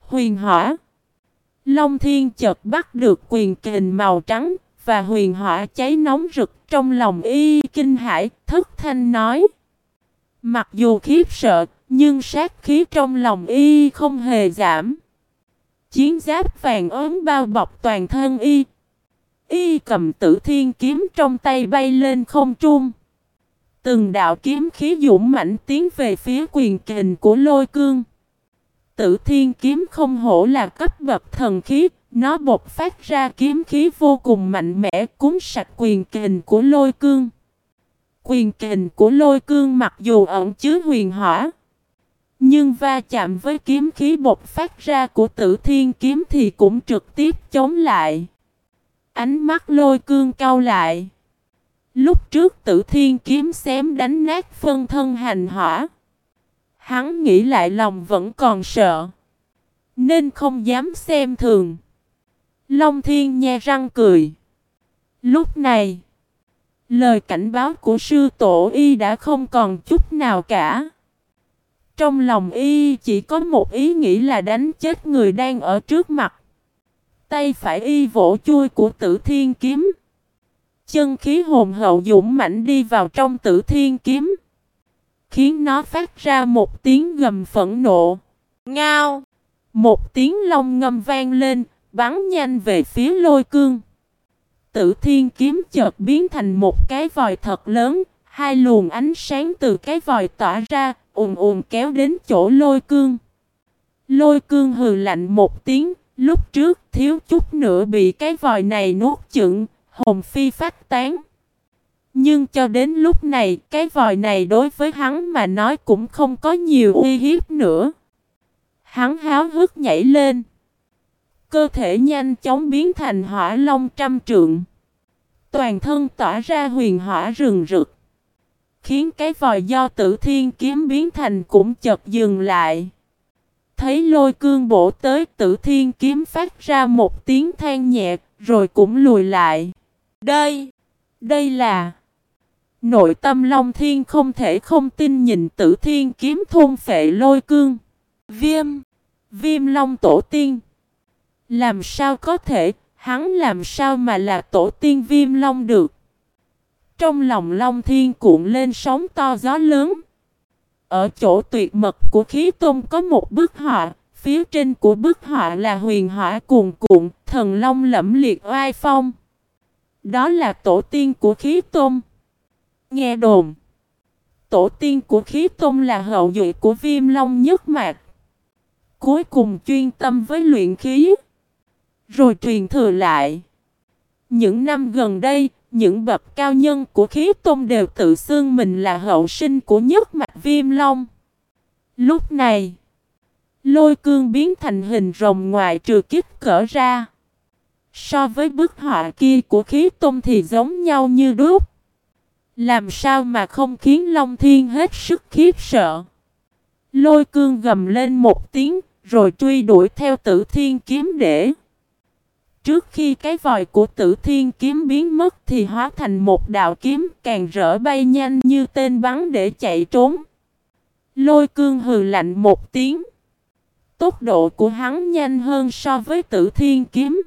Huyền hỏa. Long Thiên chợt bắt được quyền kình màu trắng và huyền hỏa cháy nóng rực trong lòng y kinh hãi, thất thanh nói. Mặc dù khiếp sợ, nhưng sát khí trong lòng y không hề giảm. Chiến giáp vàng ốm bao bọc toàn thân y. Y cầm tử thiên kiếm trong tay bay lên không trung. Từng đạo kiếm khí dũng mạnh tiến về phía quyền kình của lôi cương. Tử thiên kiếm không hổ là cấp bậc thần khí, nó bộc phát ra kiếm khí vô cùng mạnh mẽ cuốn sạch quyền kình của lôi cương. Quyền kình của lôi cương mặc dù ẩn chứa huyền hỏa, nhưng va chạm với kiếm khí bộc phát ra của tử thiên kiếm thì cũng trực tiếp chống lại. Ánh mắt lôi cương cau lại. Lúc trước tử thiên kiếm xém đánh nát phân thân hành hỏa. Hắn nghĩ lại lòng vẫn còn sợ. Nên không dám xem thường. Long thiên nhe răng cười. Lúc này. Lời cảnh báo của sư tổ y đã không còn chút nào cả. Trong lòng y chỉ có một ý nghĩ là đánh chết người đang ở trước mặt. Tay phải y vỗ chui của tử thiên kiếm. Chân khí hồn hậu dũng mạnh đi vào trong tử thiên kiếm. khiến nó phát ra một tiếng gầm phẫn nộ. Ngao! Một tiếng long ngâm vang lên, bắn nhanh về phía lôi cương. Tử thiên kiếm chợt biến thành một cái vòi thật lớn, hai luồng ánh sáng từ cái vòi tỏa ra, ùn ùn kéo đến chỗ lôi cương. Lôi cương hừ lạnh một tiếng, lúc trước thiếu chút nữa bị cái vòi này nuốt chửng, hồn phi phát tán. Nhưng cho đến lúc này, cái vòi này đối với hắn mà nói cũng không có nhiều uy hiếp nữa. Hắn háo hức nhảy lên. Cơ thể nhanh chóng biến thành hỏa long trăm trượng. Toàn thân tỏa ra huyền hỏa rừng rực. Khiến cái vòi do tử thiên kiếm biến thành cũng chợt dừng lại. Thấy lôi cương bổ tới tử thiên kiếm phát ra một tiếng than nhẹ rồi cũng lùi lại. Đây, đây là... Nội tâm Long Thiên không thể không tin nhìn tử thiên kiếm thôn phệ lôi cương. Viêm, viêm long tổ tiên. Làm sao có thể, hắn làm sao mà là tổ tiên viêm long được. Trong lòng Long Thiên cuộn lên sóng to gió lớn. Ở chỗ tuyệt mật của khí tôn có một bức họa, phía trên của bức họa là huyền hỏa cuồn cuộn, thần long lẫm liệt oai phong. Đó là tổ tiên của khí tôn. Nghe đồn, tổ tiên của khí tôn là hậu duệ của viêm long nhất mạc. Cuối cùng chuyên tâm với luyện khí, rồi truyền thừa lại. Những năm gần đây, những bậc cao nhân của khí tôn đều tự xưng mình là hậu sinh của nhất mạch viêm long. Lúc này, lôi cương biến thành hình rồng ngoài trừ kích cỡ ra. So với bức họa kia của khí tôn thì giống nhau như đúc. Làm sao mà không khiến Long Thiên hết sức khiếp sợ. Lôi cương gầm lên một tiếng, rồi truy đuổi theo tử thiên kiếm để. Trước khi cái vòi của tử thiên kiếm biến mất thì hóa thành một đạo kiếm càng rỡ bay nhanh như tên bắn để chạy trốn. Lôi cương hừ lạnh một tiếng. Tốc độ của hắn nhanh hơn so với tử thiên kiếm.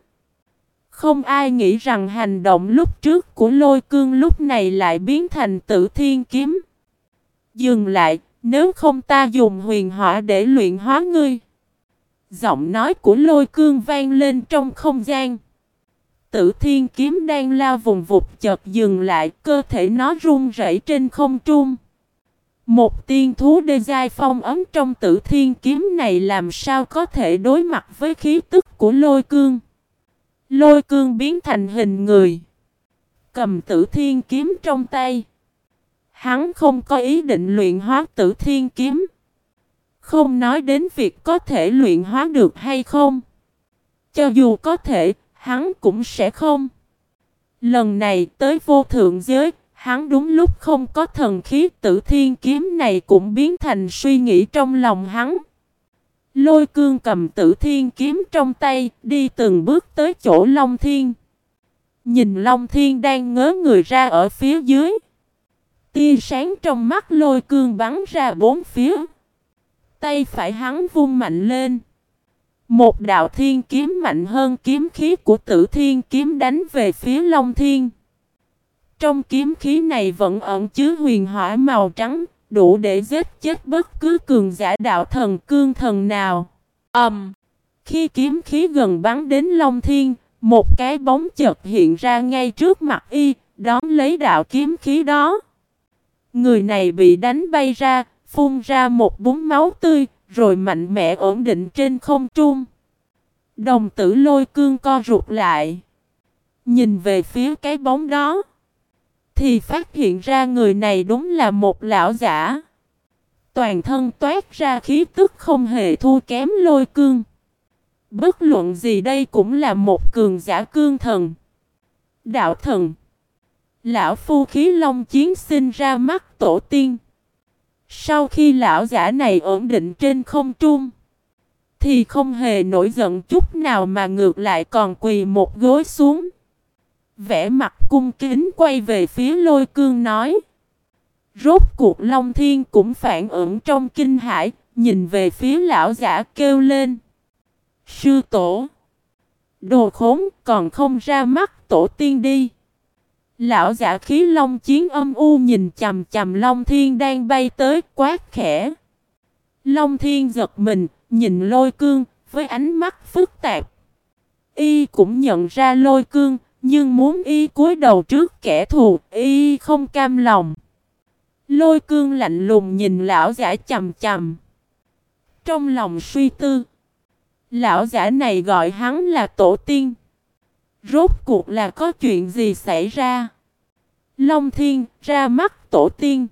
Không ai nghĩ rằng hành động lúc trước của lôi cương lúc này lại biến thành tử thiên kiếm. Dừng lại, nếu không ta dùng huyền hỏa để luyện hóa ngươi. Giọng nói của lôi cương vang lên trong không gian. Tử thiên kiếm đang lao vùng vụt chợt dừng lại, cơ thể nó run rẩy trên không trung. Một tiên thú đê giai phong ấm trong tử thiên kiếm này làm sao có thể đối mặt với khí tức của lôi cương. Lôi cương biến thành hình người. Cầm tử thiên kiếm trong tay. Hắn không có ý định luyện hóa tử thiên kiếm. Không nói đến việc có thể luyện hóa được hay không. Cho dù có thể, hắn cũng sẽ không. Lần này tới vô thượng giới, hắn đúng lúc không có thần khí tử thiên kiếm này cũng biến thành suy nghĩ trong lòng hắn. Lôi cương cầm tử thiên kiếm trong tay, đi từng bước tới chỗ Long Thiên. Nhìn Long Thiên đang ngớ người ra ở phía dưới. Tia sáng trong mắt lôi cương bắn ra bốn phía. Tay phải hắn vung mạnh lên. Một đạo thiên kiếm mạnh hơn kiếm khí của tử thiên kiếm đánh về phía Long Thiên. Trong kiếm khí này vẫn ẩn chứa huyền hỏa màu trắng, đủ để giết chết bất cứ cường giả đạo thần cương thần nào. Ầm. Um, khi kiếm khí gần bắn đến Long Thiên, một cái bóng chợt hiện ra ngay trước mặt y, đón lấy đạo kiếm khí đó. Người này bị đánh bay ra, phun ra một búng máu tươi, rồi mạnh mẽ ổn định trên không trung. Đồng tử lôi cương co rụt lại. Nhìn về phía cái bóng đó. Thì phát hiện ra người này đúng là một lão giả. Toàn thân toát ra khí tức không hề thua kém lôi cương. Bất luận gì đây cũng là một cường giả cương thần. Đạo thần. Lão phu khí long chiến sinh ra mắt tổ tiên. Sau khi lão giả này ổn định trên không trung. Thì không hề nổi giận chút nào mà ngược lại còn quỳ một gối xuống. Vẽ mặt cung kính quay về phía lôi cương nói. Rốt cuộc Long Thiên cũng phản ứng trong kinh hải, nhìn về phía lão giả kêu lên. Sư tổ! Đồ khốn còn không ra mắt tổ tiên đi. Lão giả khí long chiến âm u nhìn chầm chầm Long Thiên đang bay tới quát khẽ. Long Thiên giật mình, nhìn lôi cương, với ánh mắt phức tạp. Y cũng nhận ra lôi cương, nhưng muốn y cúi đầu trước kẻ thù, y không cam lòng. Lôi cương lạnh lùng nhìn lão giả chầm chầm. Trong lòng suy tư. Lão giả này gọi hắn là tổ tiên. Rốt cuộc là có chuyện gì xảy ra? Long Thiên ra mắt tổ tiên.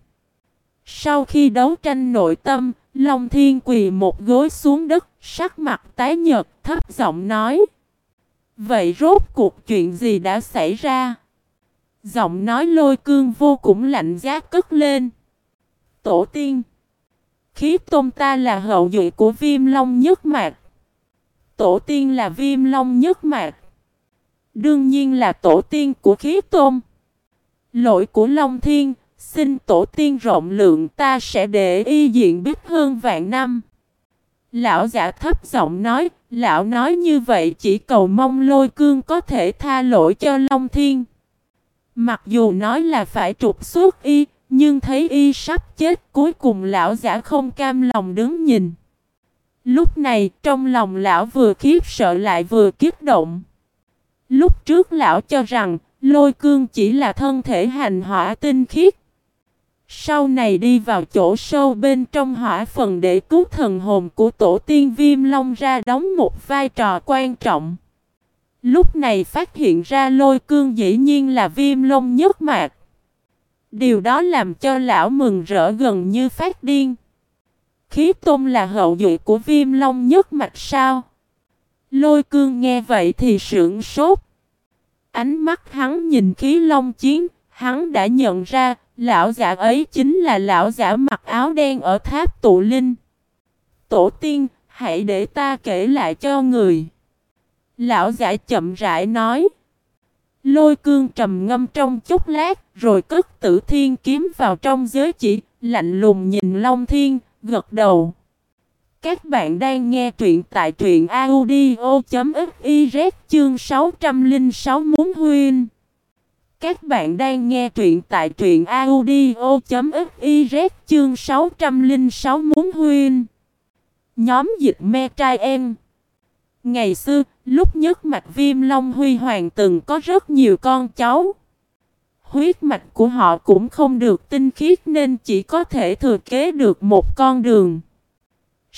Sau khi đấu tranh nội tâm, Long Thiên quỳ một gối xuống đất, sắc mặt tái nhợt, thấp giọng nói. Vậy rốt cuộc chuyện gì đã xảy ra? Giọng nói lôi cương vô cùng lạnh giá cất lên. Tổ tiên. Khí tôn ta là hậu duệ của viêm long nhất mạc. Tổ tiên là viêm long nhất mạc. Đương nhiên là tổ tiên của khí tôn. Lỗi của Long Thiên, xin tổ tiên rộng lượng ta sẽ để y diện biết hơn vạn năm. Lão giả thấp giọng nói, lão nói như vậy chỉ cầu mong lôi cương có thể tha lỗi cho Long Thiên. Mặc dù nói là phải trục xuất y, nhưng thấy y sắp chết cuối cùng lão giả không cam lòng đứng nhìn. Lúc này trong lòng lão vừa khiếp sợ lại vừa kiếp động. Lúc trước lão cho rằng, lôi cương chỉ là thân thể hành hỏa tinh khiết. Sau này đi vào chỗ sâu bên trong hỏa phần để cứu thần hồn của tổ tiên viêm long ra đóng một vai trò quan trọng. Lúc này phát hiện ra lôi cương dĩ nhiên là viêm long nhất mạc. Điều đó làm cho lão mừng rỡ gần như phát điên. Khí tôn là hậu duệ của viêm long nhất mạch sao? Lôi cương nghe vậy thì sưởng sốt. Ánh mắt hắn nhìn khí long chiến, hắn đã nhận ra Lão giả ấy chính là lão giả mặc áo đen ở tháp tụ linh. Tổ tiên, hãy để ta kể lại cho người. Lão giả chậm rãi nói. Lôi cương trầm ngâm trong chốc lát, rồi cất tử thiên kiếm vào trong giới chỉ, lạnh lùng nhìn Long Thiên, gật đầu. Các bạn đang nghe truyện tại truyện audio.fiz chương 606 muốn huyên. Các bạn đang nghe truyện tại truyện audio.fiz chương 606 muốn huyên. Nhóm dịch me trai em. Ngày xưa, lúc nhất mạch viêm long huy hoàng từng có rất nhiều con cháu. Huyết mạch của họ cũng không được tinh khiết nên chỉ có thể thừa kế được một con đường.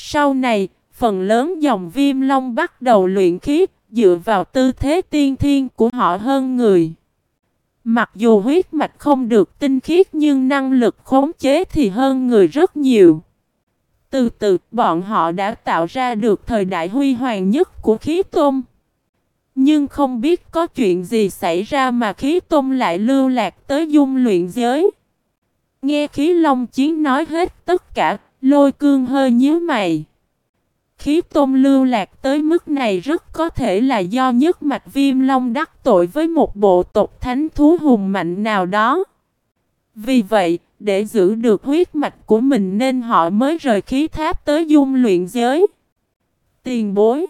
Sau này, phần lớn dòng viêm long bắt đầu luyện khí dựa vào tư thế tiên thiên của họ hơn người. Mặc dù huyết mạch không được tinh khiết nhưng năng lực khống chế thì hơn người rất nhiều. Từ từ bọn họ đã tạo ra được thời đại huy hoàng nhất của khí tôm. Nhưng không biết có chuyện gì xảy ra mà khí tôm lại lưu lạc tới dung luyện giới. Nghe khí long chiến nói hết tất cả, lôi cương hơi nhíu mày. Khí tôn lưu lạc tới mức này rất có thể là do nhất mạch viêm long đắc tội với một bộ tộc thánh thú hùng mạnh nào đó. Vì vậy, để giữ được huyết mạch của mình nên họ mới rời khí tháp tới dung luyện giới. Tiền bối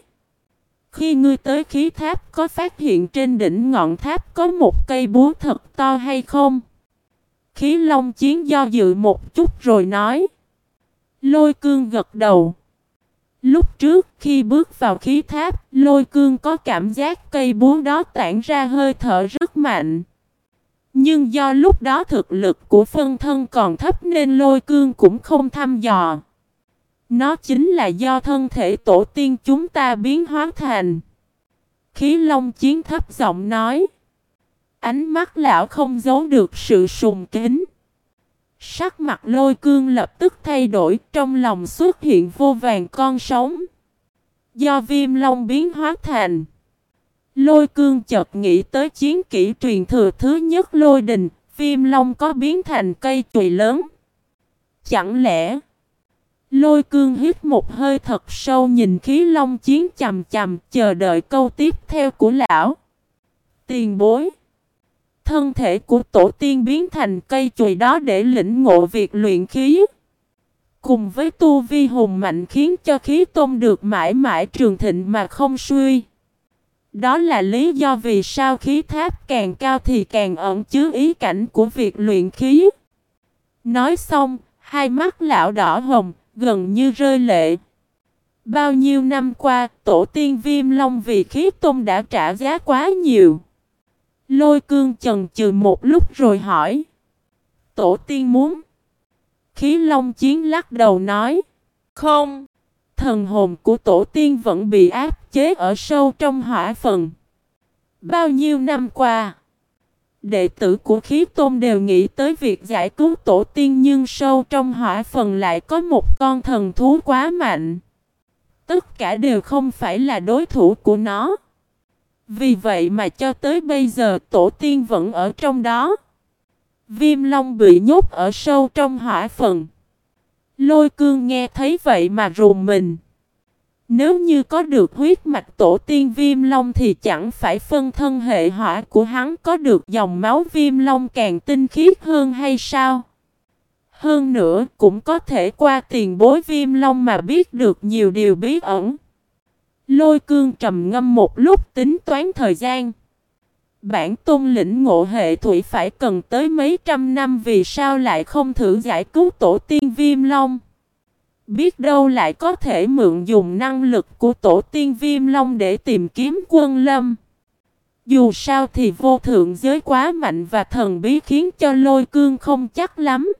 Khi ngươi tới khí tháp có phát hiện trên đỉnh ngọn tháp có một cây búa thật to hay không? Khí long chiến do dự một chút rồi nói. Lôi cương gật đầu. Lúc trước khi bước vào khí tháp, lôi cương có cảm giác cây búa đó tản ra hơi thở rất mạnh. Nhưng do lúc đó thực lực của phân thân còn thấp nên lôi cương cũng không thăm dò. Nó chính là do thân thể tổ tiên chúng ta biến hóa thành. Khí long chiến thấp giọng nói. Ánh mắt lão không giấu được sự sùng kính. Sắc mặt lôi cương lập tức thay đổi, trong lòng xuất hiện vô vàng con sống. Do viêm long biến hóa thành. Lôi cương chợt nghĩ tới chiến kỹ truyền thừa thứ nhất lôi đình, viêm long có biến thành cây chùy lớn. Chẳng lẽ... Lôi cương hít một hơi thật sâu nhìn khí long chiến chầm chầm chờ đợi câu tiếp theo của lão. Tiền bối thân thể của tổ tiên biến thành cây chùy đó để lĩnh ngộ việc luyện khí. Cùng với tu vi hùng mạnh khiến cho khí tôn được mãi mãi trường thịnh mà không suy. Đó là lý do vì sao khí tháp càng cao thì càng ẩn chứa ý cảnh của việc luyện khí. Nói xong, hai mắt lão đỏ hồng, gần như rơi lệ. Bao nhiêu năm qua, tổ tiên viêm long vì khí tôn đã trả giá quá nhiều. Lôi cương chần chừ một lúc rồi hỏi. Tổ tiên muốn. Khí long chiến lắc đầu nói. Không. Thần hồn của tổ tiên vẫn bị áp chế ở sâu trong hỏa phần. Bao nhiêu năm qua. Đệ tử của khí tôn đều nghĩ tới việc giải cứu tổ tiên nhưng sâu trong hỏa phần lại có một con thần thú quá mạnh. Tất cả đều không phải là đối thủ của nó. Vì vậy mà cho tới bây giờ tổ tiên vẫn ở trong đó. Viêm long bị nhốt ở sâu trong hỏa phần. Lôi cương nghe thấy vậy mà rùng mình. Nếu như có được huyết mạch tổ tiên viêm long thì chẳng phải phân thân hệ hỏa của hắn có được dòng máu viêm long càng tinh khiết hơn hay sao? Hơn nữa, cũng có thể qua tiền bối viêm long mà biết được nhiều điều bí ẩn. Lôi cương trầm ngâm một lúc tính toán thời gian. Bản tôn lĩnh ngộ hệ thủy phải cần tới mấy trăm năm vì sao lại không thử giải cứu tổ tiên viêm long. Biết đâu lại có thể mượn dùng năng lực của tổ tiên viêm long để tìm kiếm quân lâm. Dù sao thì vô thượng giới quá mạnh và thần bí khiến cho lôi cương không chắc lắm.